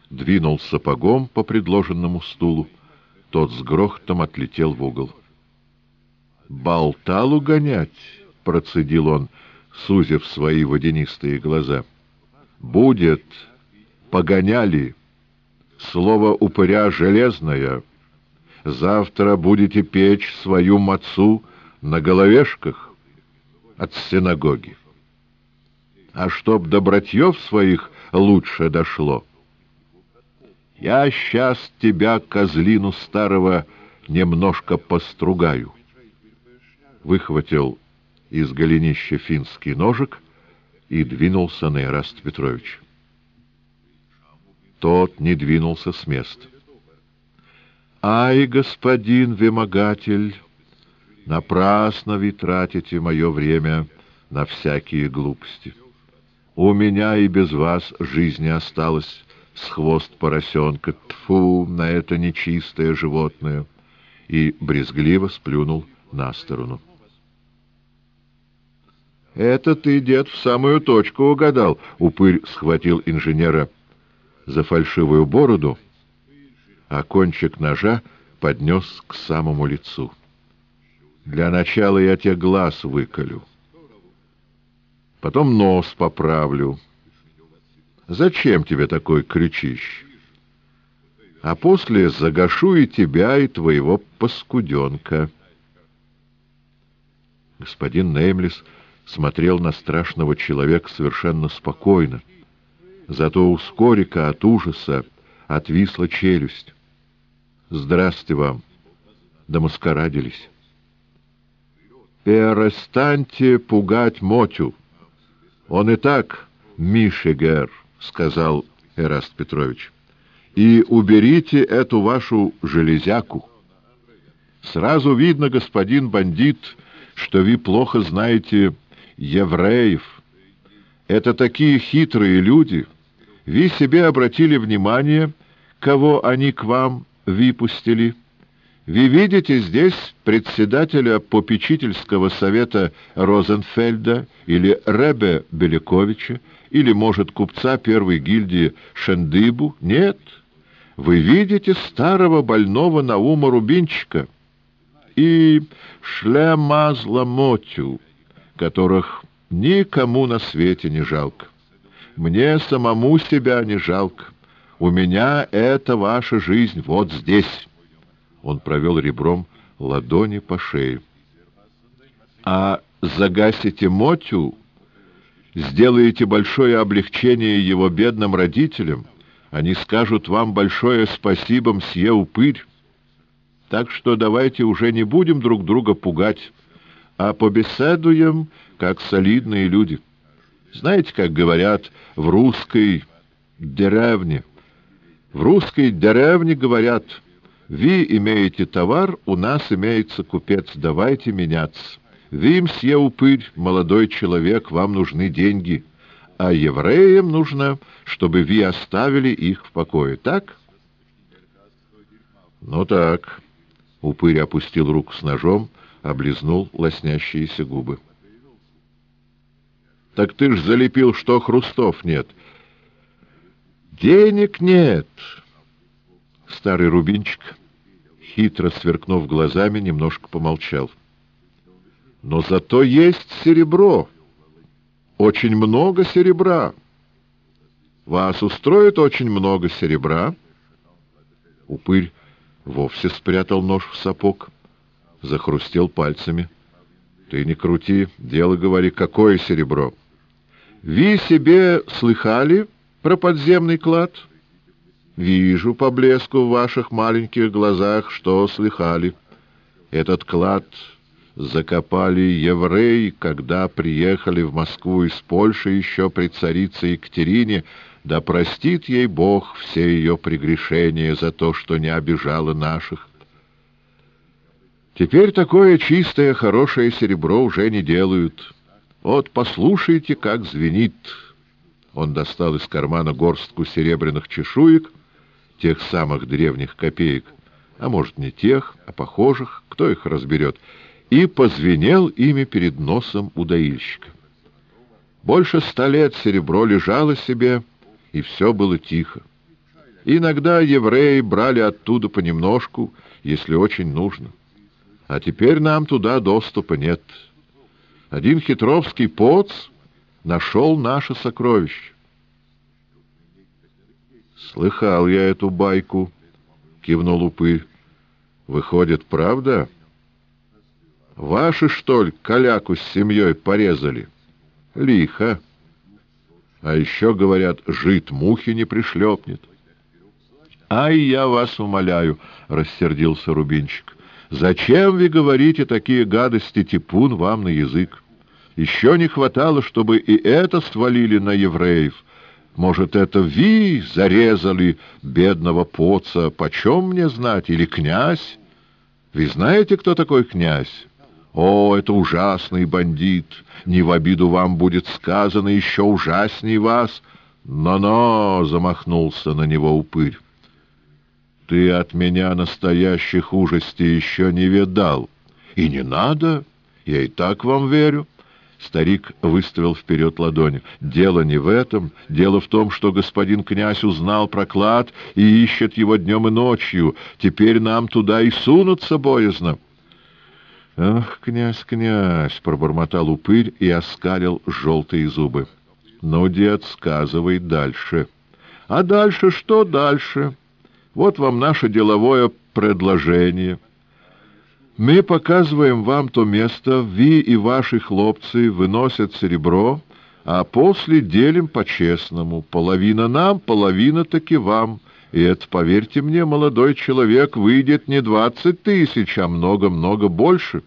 двинул сапогом по предложенному стулу. Тот с грохотом отлетел в угол. «Болталу гонять!» — процедил он, сузив свои водянистые глаза. «Будет! Погоняли!» Слово упыря железное. Завтра будете печь свою мацу на головешках от синагоги. А чтоб до братьев своих лучше дошло, я сейчас тебя, козлину старого, немножко постругаю. Выхватил из голенища финский ножик и двинулся на Ираст Петрович. Тот не двинулся с места. «Ай, господин вымогатель, напрасно вы тратите мое время на всякие глупости. У меня и без вас жизни осталось с хвост поросенка. Тфу на это нечистое животное!» И брезгливо сплюнул на сторону. «Это ты, дед, в самую точку угадал!» — упырь схватил инженера за фальшивую бороду, а кончик ножа поднес к самому лицу. «Для начала я тебе глаз выколю, потом нос поправлю. Зачем тебе такой кричищ? А после загашу и тебя, и твоего паскуденка». Господин Неймлис смотрел на страшного человека совершенно спокойно, Зато у Скорика от ужаса отвисла челюсть. «Здрасте вам!» Домаскарадились. «Перестаньте пугать Мотю! Он и так Мишегер», — сказал Эраст Петрович. «И уберите эту вашу железяку. Сразу видно, господин бандит, что вы плохо знаете евреев. Это такие хитрые люди» вы себе обратили внимание, кого они к вам выпустили. Вы видите здесь председателя попечительского совета Розенфельда или Ребе Беляковича, или, может, купца первой гильдии Шендыбу? Нет. Вы видите старого больного Наума Рубинчика и Шлемазла Мотю, которых никому на свете не жалко. Мне самому себя не жалко. У меня это ваша жизнь вот здесь. Он провел ребром ладони по шее. А загасите Мотю, сделаете большое облегчение его бедным родителям, они скажут вам большое спасибо, мсье Упырь. Так что давайте уже не будем друг друга пугать, а побеседуем, как солидные люди». Знаете, как говорят в русской деревне? В русской деревне говорят, вы имеете товар, у нас имеется купец, давайте меняться. Вы, мсье Упырь, молодой человек, вам нужны деньги, а евреям нужно, чтобы вы оставили их в покое, так? Ну так. Упырь опустил руку с ножом, облизнул лоснящиеся губы. Так ты ж залепил, что хрустов нет. Денег нет. Старый Рубинчик, хитро сверкнув глазами, немножко помолчал. Но зато есть серебро. Очень много серебра. Вас устроит очень много серебра? Упырь вовсе спрятал нож в сапог, захрустел пальцами. Ты не крути, дело говори, какое серебро? Ви себе слыхали про подземный клад? Вижу по блеску в ваших маленьких глазах, что слыхали. Этот клад закопали евреи, когда приехали в Москву из Польши еще при царице Екатерине, да простит ей Бог все ее прегрешения за то, что не обижала наших. Теперь такое чистое, хорошее серебро уже не делают. Вот послушайте, как звенит. Он достал из кармана горстку серебряных чешуек, тех самых древних копеек, а может, не тех, а похожих, кто их разберет, и позвенел ими перед носом у доильщика. Больше ста лет серебро лежало себе, и все было тихо. Иногда евреи брали оттуда понемножку, если очень нужно. А теперь нам туда доступа нет. Один хитровский поц нашел наше сокровище. «Слыхал я эту байку», — кивнул упырь. «Выходит, правда? Ваши, что ли, коляку с семьей порезали? Лихо. А еще, говорят, жид мухи не пришлепнет». «Ай, я вас умоляю», — рассердился Рубинчик. «Зачем вы говорите такие гадости, типун, вам на язык? Еще не хватало, чтобы и это свалили на евреев». Может, это ви зарезали бедного поца, почем мне знать, или князь? Вы знаете, кто такой князь? О, это ужасный бандит! Не в обиду вам будет сказано, еще ужасней вас. Но-но, — замахнулся на него упырь. Ты от меня настоящих ужастей еще не видал. И не надо, я и так вам верю. Старик выставил вперед ладони. «Дело не в этом. Дело в том, что господин князь узнал про клад и ищет его днем и ночью. Теперь нам туда и сунуться боязно». «Ах, князь, князь!» — пробормотал упырь и оскалил желтые зубы. «Ну, дед, сказывай дальше». «А дальше что дальше? Вот вам наше деловое предложение». Мы показываем вам то место, вы и ваши хлопцы выносят серебро, а после делим по-честному. Половина нам, половина таки вам. И это, поверьте мне, молодой человек, выйдет не двадцать тысяч, а много-много больше.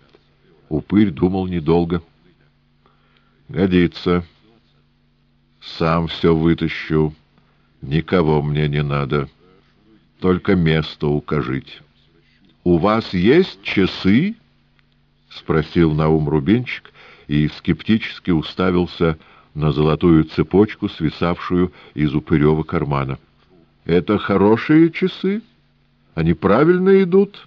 Упырь думал недолго. Годится. Сам все вытащу. Никого мне не надо. Только место укажите. «У вас есть часы?» — спросил Наум Рубинчик и скептически уставился на золотую цепочку, свисавшую из упырева кармана. «Это хорошие часы? Они правильно идут?»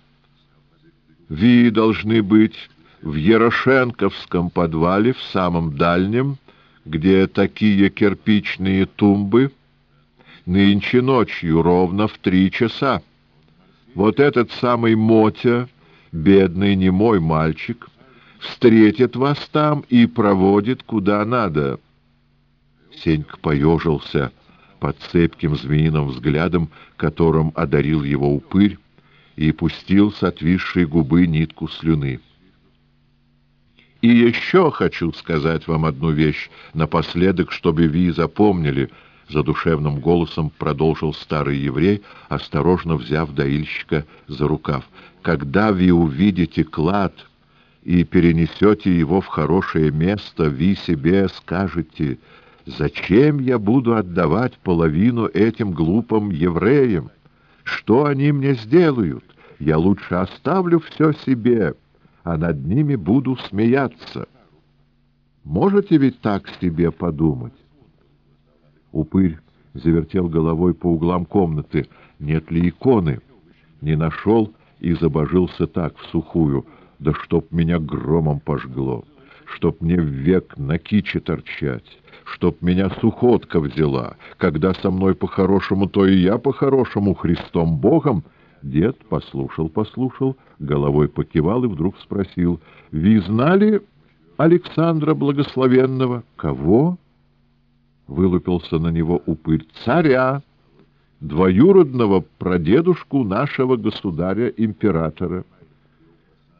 «Ви должны быть в Ярошенковском подвале, в самом дальнем, где такие кирпичные тумбы, нынче ночью ровно в три часа». Вот этот самый Мотя, бедный немой мальчик, встретит вас там и проводит куда надо. Сенька поежился под цепким змеиным взглядом, которым одарил его упырь, и пустил с отвисшей губы нитку слюны. И еще хочу сказать вам одну вещь напоследок, чтобы вы запомнили —— задушевным голосом продолжил старый еврей, осторожно взяв доильщика за рукав. «Когда вы увидите клад и перенесете его в хорошее место, вы себе скажете, зачем я буду отдавать половину этим глупым евреям? Что они мне сделают? Я лучше оставлю все себе, а над ними буду смеяться. Можете ведь так себе подумать?» Упырь завертел головой по углам комнаты. Нет ли иконы? Не нашел и забожился так, в сухую. Да чтоб меня громом пожгло! Чтоб мне век на киче торчать! Чтоб меня сухотка взяла! Когда со мной по-хорошему, то и я по-хорошему, Христом Богом! Дед послушал, послушал, головой покивал и вдруг спросил. «Ви знали, Александра Благословенного. Кого? Вылупился на него упырь. Царя, двоюродного прадедушку нашего государя-императора.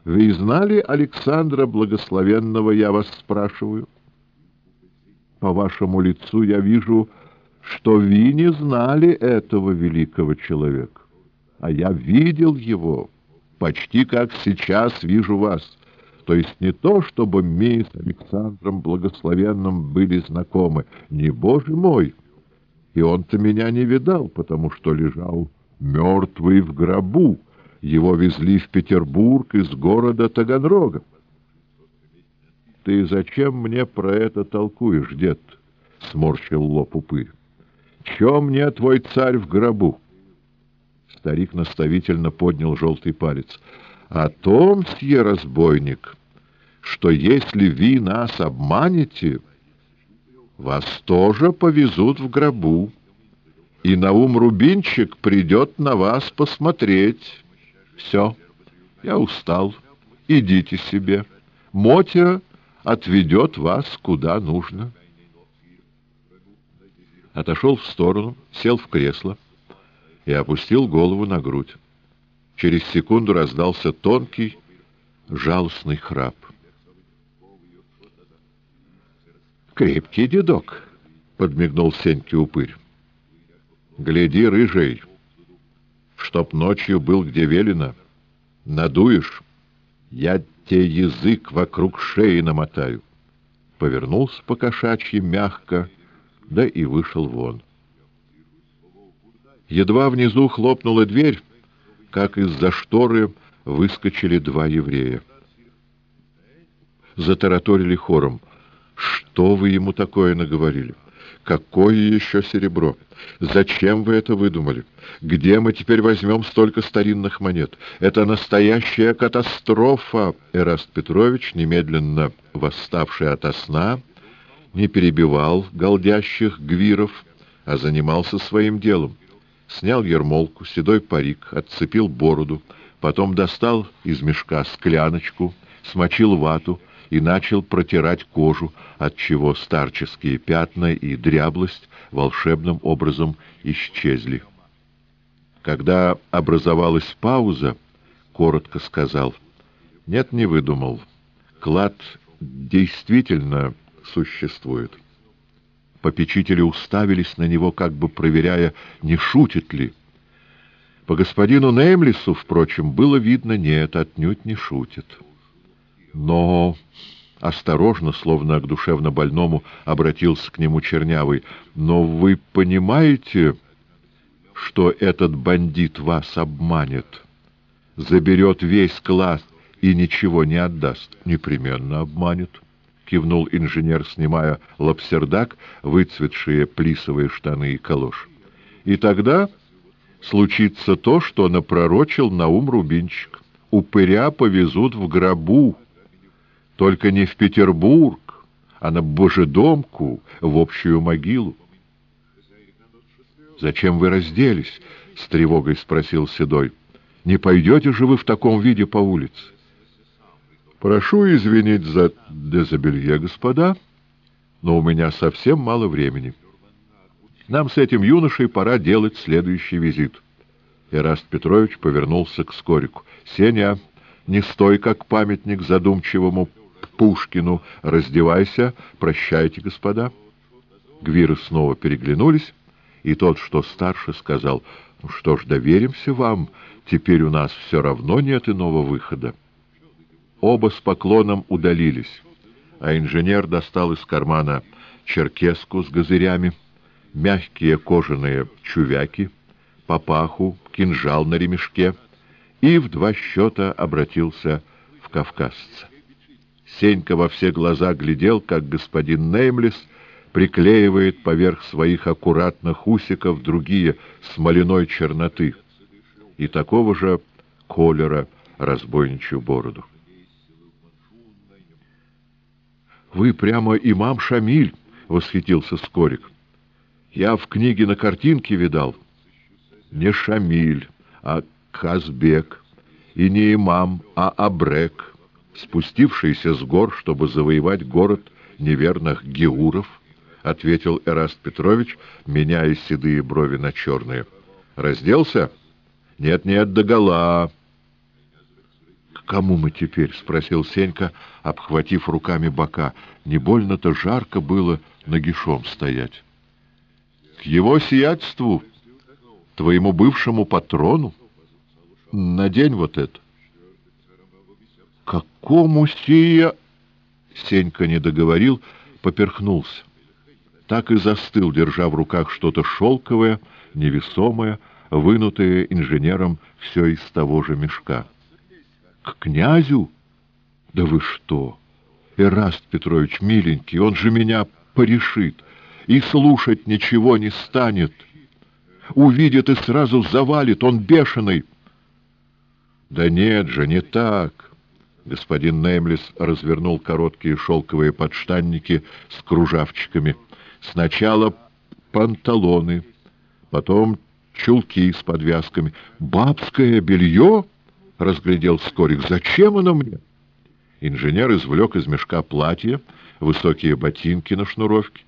Вы знали Александра Благословенного, я вас спрашиваю? По вашему лицу я вижу, что вы не знали этого великого человека, а я видел его, почти как сейчас вижу вас. То есть не то, чтобы мы с Александром Благословенным были знакомы, не, Боже мой, и он-то меня не видал, потому что лежал мертвый в гробу, его везли в Петербург из города Таганрога. «Ты зачем мне про это толкуешь, дед?» — сморщил лоб упырь. «Чем мне твой царь в гробу?» Старик наставительно поднял желтый палец. «О том, сье разбойник, что если вы нас обманете, вас тоже повезут в гробу, и Наум Рубинчик придет на вас посмотреть. Все, я устал, идите себе. Мотя отведет вас куда нужно. Отошел в сторону, сел в кресло и опустил голову на грудь. Через секунду раздался тонкий, жалостный храп. «Крепкий дедок», — подмигнул Сеньке упырь. «Гляди, рыжий, чтоб ночью был где велено. Надуешь, я те язык вокруг шеи намотаю. Повернулся по кошачьи мягко, да и вышел вон. Едва внизу хлопнула дверь, как из-за шторы выскочили два еврея. Затараторили хором. «Что вы ему такое наговорили? Какое еще серебро? Зачем вы это выдумали? Где мы теперь возьмем столько старинных монет? Это настоящая катастрофа!» Эраст Петрович, немедленно восставший ото сна, не перебивал голдящих гвиров, а занимался своим делом. Снял ермолку, седой парик, отцепил бороду, потом достал из мешка скляночку, смочил вату, и начал протирать кожу, отчего старческие пятна и дряблость волшебным образом исчезли. Когда образовалась пауза, коротко сказал, «Нет, не выдумал. Клад действительно существует». Попечители уставились на него, как бы проверяя, не шутит ли. По господину Неймлису, впрочем, было видно, нет, отнюдь не шутит. Но осторожно, словно к душевно больному, обратился к нему Чернявый. «Но вы понимаете, что этот бандит вас обманет, заберет весь класс и ничего не отдаст?» «Непременно обманет», — кивнул инженер, снимая лапсердак, выцветшие плисовые штаны и калош. «И тогда случится то, что напророчил Наум Рубинчик. Упыря повезут в гробу». Только не в Петербург, а на Божедомку, в общую могилу. «Зачем вы разделись?» — с тревогой спросил Седой. «Не пойдете же вы в таком виде по улице?» «Прошу извинить за дезобелье, господа, но у меня совсем мало времени. Нам с этим юношей пора делать следующий визит». Эраст Петрович повернулся к Скорику. «Сеня, не стой, как памятник задумчивому Пушкину. «Раздевайся, прощайте, господа». Гвиры снова переглянулись, и тот, что старше, сказал, «Ну что ж, доверимся вам, теперь у нас все равно нет иного выхода». Оба с поклоном удалились, а инженер достал из кармана черкеску с газырями, мягкие кожаные чувяки, папаху, кинжал на ремешке и в два счета обратился в кавказца. Сенька во все глаза глядел, как господин Неймлис приклеивает поверх своих аккуратных усиков другие смоляной черноты и такого же колера разбойничью бороду. «Вы прямо имам Шамиль!» — восхитился Скорик. «Я в книге на картинке видал. Не Шамиль, а Казбек, и не имам, а Абрек». Спустившийся с гор, чтобы завоевать город неверных геуров, — ответил Эраст Петрович, меняя седые брови на черные. — Разделся? Нет-нет, догола. — К кому мы теперь? — спросил Сенька, обхватив руками бока. Не больно-то жарко было нагишом стоять. — К его сиятельству, твоему бывшему патрону. Надень вот это. — Какому сия... Сенька не договорил, поперхнулся так и застыл, держа в руках что-то шелковое, невесомое, вынутое инженером все из того же мешка. — К князю? Да вы что! Эраст Петрович, миленький, он же меня порешит и слушать ничего не станет. Увидит и сразу завалит, он бешеный. — Да нет же, не так. Господин Неймлис развернул короткие шелковые подштанники с кружавчиками — Сначала панталоны, потом чулки с подвязками. «Бабское белье?» — разглядел Скорик. «Зачем оно мне?» Инженер извлек из мешка платье, высокие ботинки на шнуровке.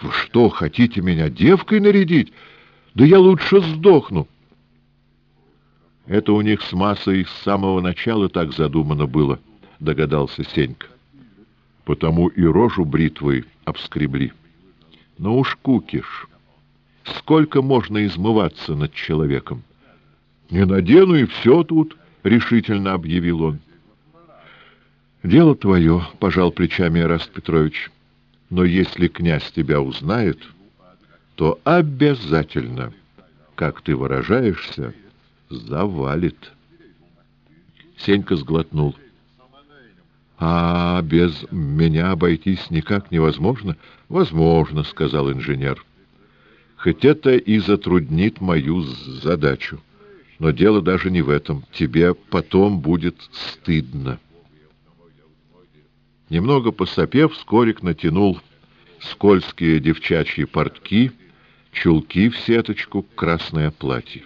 «Вы что, хотите меня девкой нарядить? Да я лучше сдохну!» «Это у них с массой с самого начала так задумано было», — догадался Сенька. «Потому и рожу бритвой обскребли». Но уж кукиш. Сколько можно измываться над человеком? Не надену, и все тут, — решительно объявил он. Дело твое, — пожал плечами Эраст Петрович. Но если князь тебя узнает, то обязательно, как ты выражаешься, завалит. Сенька сглотнул. — «А без меня обойтись никак невозможно?» «Возможно», — сказал инженер. «Хоть это и затруднит мою задачу. Но дело даже не в этом. Тебе потом будет стыдно». Немного посопев, Скорик натянул скользкие девчачьи портки, чулки в сеточку, красное платье.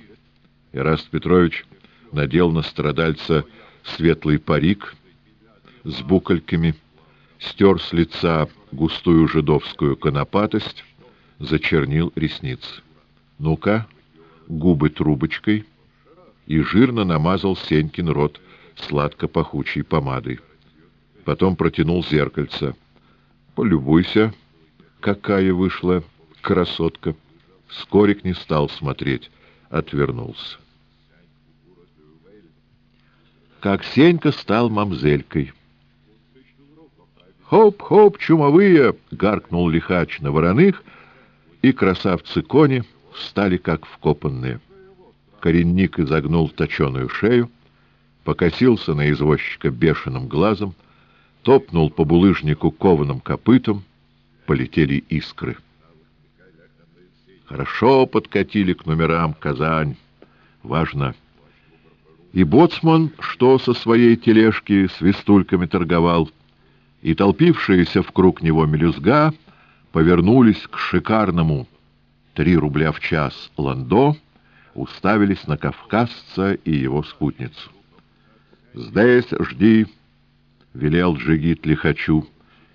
Ираст Петрович надел на страдальца светлый парик — с букольками, стер с лица густую жидовскую конопатость, зачернил ресницы. Ну-ка, губы трубочкой, и жирно намазал Сенькин рот сладко-пахучей помадой. Потом протянул зеркальце. «Полюбуйся, какая вышла красотка!» Скорик не стал смотреть, отвернулся. Как Сенька стал мамзелькой. «Хоп-хоп, чумовые!» — гаркнул лихач на вороных, и красавцы-кони стали как вкопанные. Коренник изогнул точеную шею, покосился на извозчика бешеным глазом, топнул по булыжнику кованым копытом, полетели искры. Хорошо подкатили к номерам Казань. Важно. И боцман, что со своей тележки свистульками торговал, — и толпившиеся в круг него мелюзга повернулись к шикарному «три рубля в час» Ландо, уставились на кавказца и его спутницу. «Здесь жди!» — велел джигит лихачу,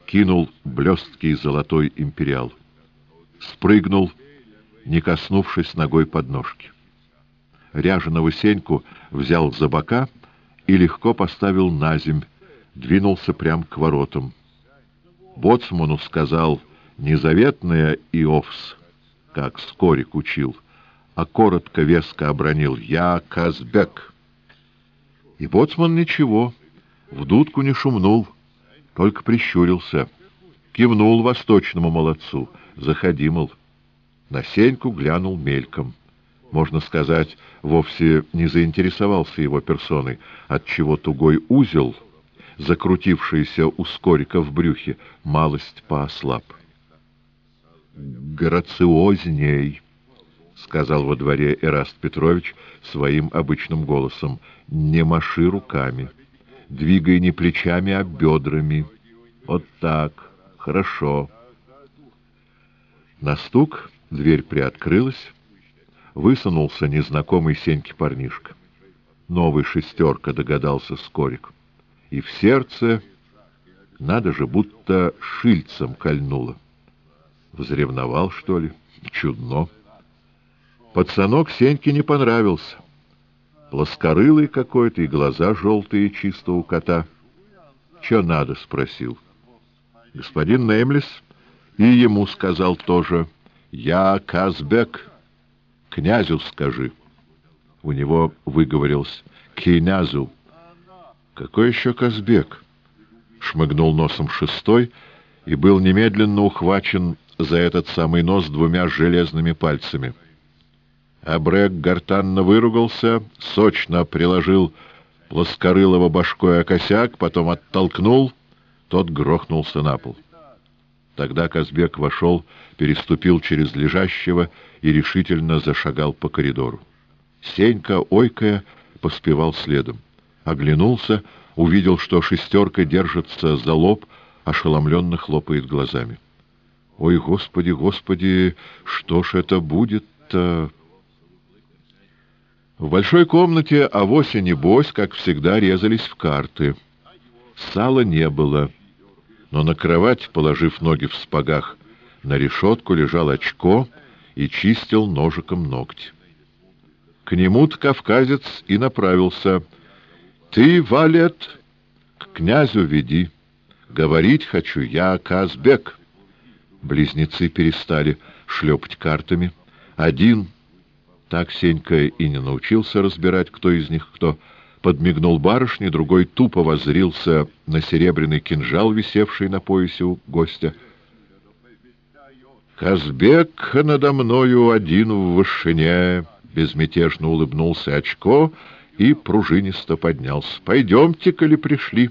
кинул блесткий золотой империал. Спрыгнул, не коснувшись ногой подножки. Ряженого Сеньку взял за бока и легко поставил на земь, двинулся прямо к воротам. Боцману сказал не заветное «Иовс», как Скорик учил, а коротко веско обронил «Я Казбек». И боцман ничего, в дудку не шумнул, только прищурился, кивнул восточному молодцу, заходи. На Сеньку глянул мельком. Можно сказать, вовсе не заинтересовался его персоной, отчего тугой узел — закрутившийся у Скорика в брюхе, малость поослаб. «Грациозней!» — сказал во дворе Эраст Петрович своим обычным голосом. «Не маши руками, двигай не плечами, а бедрами. Вот так, хорошо». На стук дверь приоткрылась, высунулся незнакомый Сеньки парнишка. Новый шестерка, догадался Скорик и в сердце, надо же, будто шильцем кольнуло. Взревновал, что ли? Чудно. Пацанок Сеньке не понравился. Плоскорылый какой-то и глаза желтые чисто у кота. «Че надо?» — спросил. Господин Неймлис и ему сказал тоже. «Я Казбек. Князю скажи». У него выговорился. «Князю». «Какой еще Казбек?» Шмыгнул носом шестой и был немедленно ухвачен за этот самый нос двумя железными пальцами. Абрек гортанно выругался, сочно приложил плоскорылого башкой о косяк, потом оттолкнул, тот грохнулся на пол. Тогда Казбек вошел, переступил через лежащего и решительно зашагал по коридору. Сенька, ойкая, поспевал следом. Оглянулся, увидел, что шестерка держится за лоб, ошеломленно хлопает глазами. «Ой, Господи, Господи, что ж это будет-то?» В большой комнате авось и небось, как всегда, резались в карты. Сала не было, но на кровать, положив ноги в спагах, на решетку лежал очко и чистил ножиком ногти. К нему-то кавказец и направился. «Ты, Валет, к князю веди. Говорить хочу я, Казбек». Близнецы перестали шлепать картами. Один так Сенька и не научился разбирать, кто из них кто. Подмигнул барышне, другой тупо воззрился на серебряный кинжал, висевший на поясе у гостя. «Казбек надо мною один в вышине!» — безмятежно улыбнулся очко и пружинисто поднялся. «Пойдемте, коли пришли!»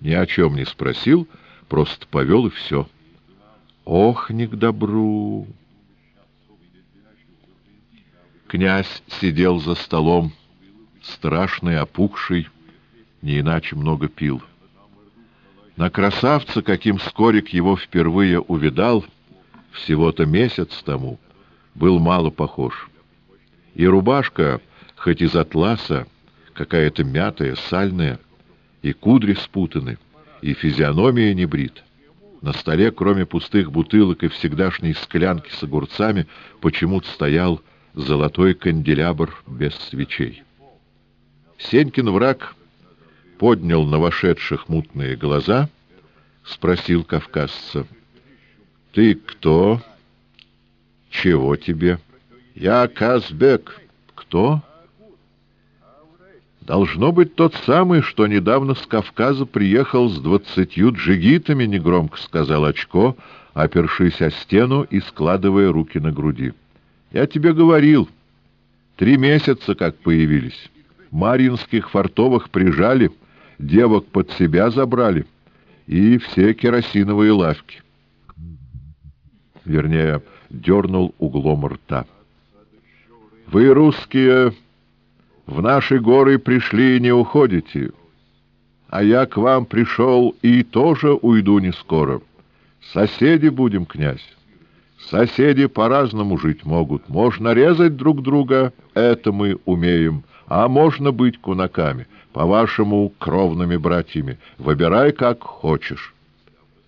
Ни о чем не спросил, просто повел и все. «Ох, не к добру!» Князь сидел за столом, страшный, опухший, не иначе много пил. На красавца, каким Скорик его впервые увидал, всего-то месяц тому, был мало похож. И рубашка, хоть из атласа, какая-то мятая, сальная, и кудри спутаны, и физиономия не брит. На столе, кроме пустых бутылок и всегдашней склянки с огурцами, почему-то стоял золотой канделябр без свечей. Сенькин враг поднял на вошедших мутные глаза, спросил кавказца. — Ты кто? — Чего тебе? — Я Казбек. — Кто? — Должно быть тот самый, что недавно с Кавказа приехал с двадцатью джигитами, — негромко сказал Очко, опершись о стену и складывая руки на груди. — я тебе говорил, три месяца как появились. Маринских фартовых прижали, девок под себя забрали и все керосиновые лавки. Вернее, дернул углом рта. Вы, русские, в наши горы пришли и не уходите, а я к вам пришел и тоже уйду не скоро. Соседи будем, князь. Соседи по-разному жить могут. Можно резать друг друга, это мы умеем, а можно быть кунаками, по-вашему, кровными братьями. Выбирай, как хочешь.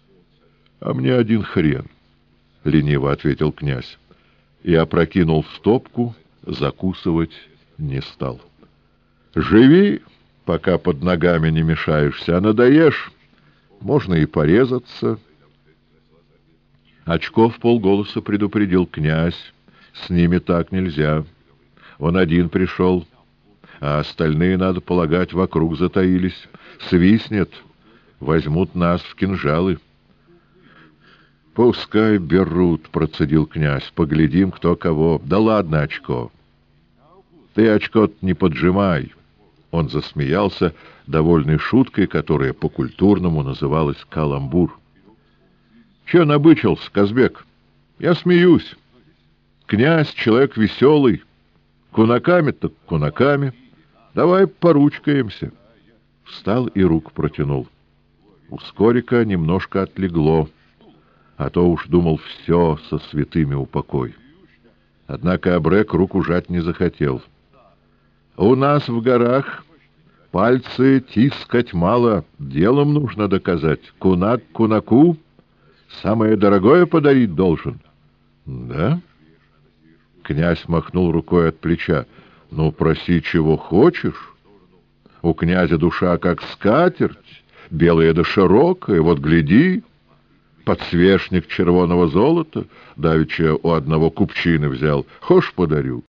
— А мне один хрен, — лениво ответил князь, и опрокинул в стопку, закусывать не стал. — Живи, пока под ногами не мешаешься, а надоешь, можно и порезаться, — Очков полголоса предупредил князь. С ними так нельзя. Он один пришел, а остальные, надо полагать, вокруг затаились. Свистнет, возьмут нас в кинжалы. «Пускай берут», — процедил князь. «Поглядим, кто кого. Да ладно, очко. Ты, очко не поджимай». Он засмеялся, довольной шуткой, которая по-культурному называлась «каламбур». Че набычился, Казбек? Я смеюсь. Князь — человек веселый. Кунаками так кунаками. Давай поручкаемся. Встал и рук протянул. У Скорика немножко отлегло, а то уж думал все со святыми упокой. Однако Абрек руку жать не захотел. — У нас в горах Пальцы тискать мало, делом нужно доказать. Кунак кунаку самое дорогое подарить должен. Да? Князь махнул рукой от плеча. Ну, проси, чего хочешь. У князя душа как скатерть, белая да широкая, вот гляди, подсвечник червоного золота, давеча у одного купчины взял, хошь подарю.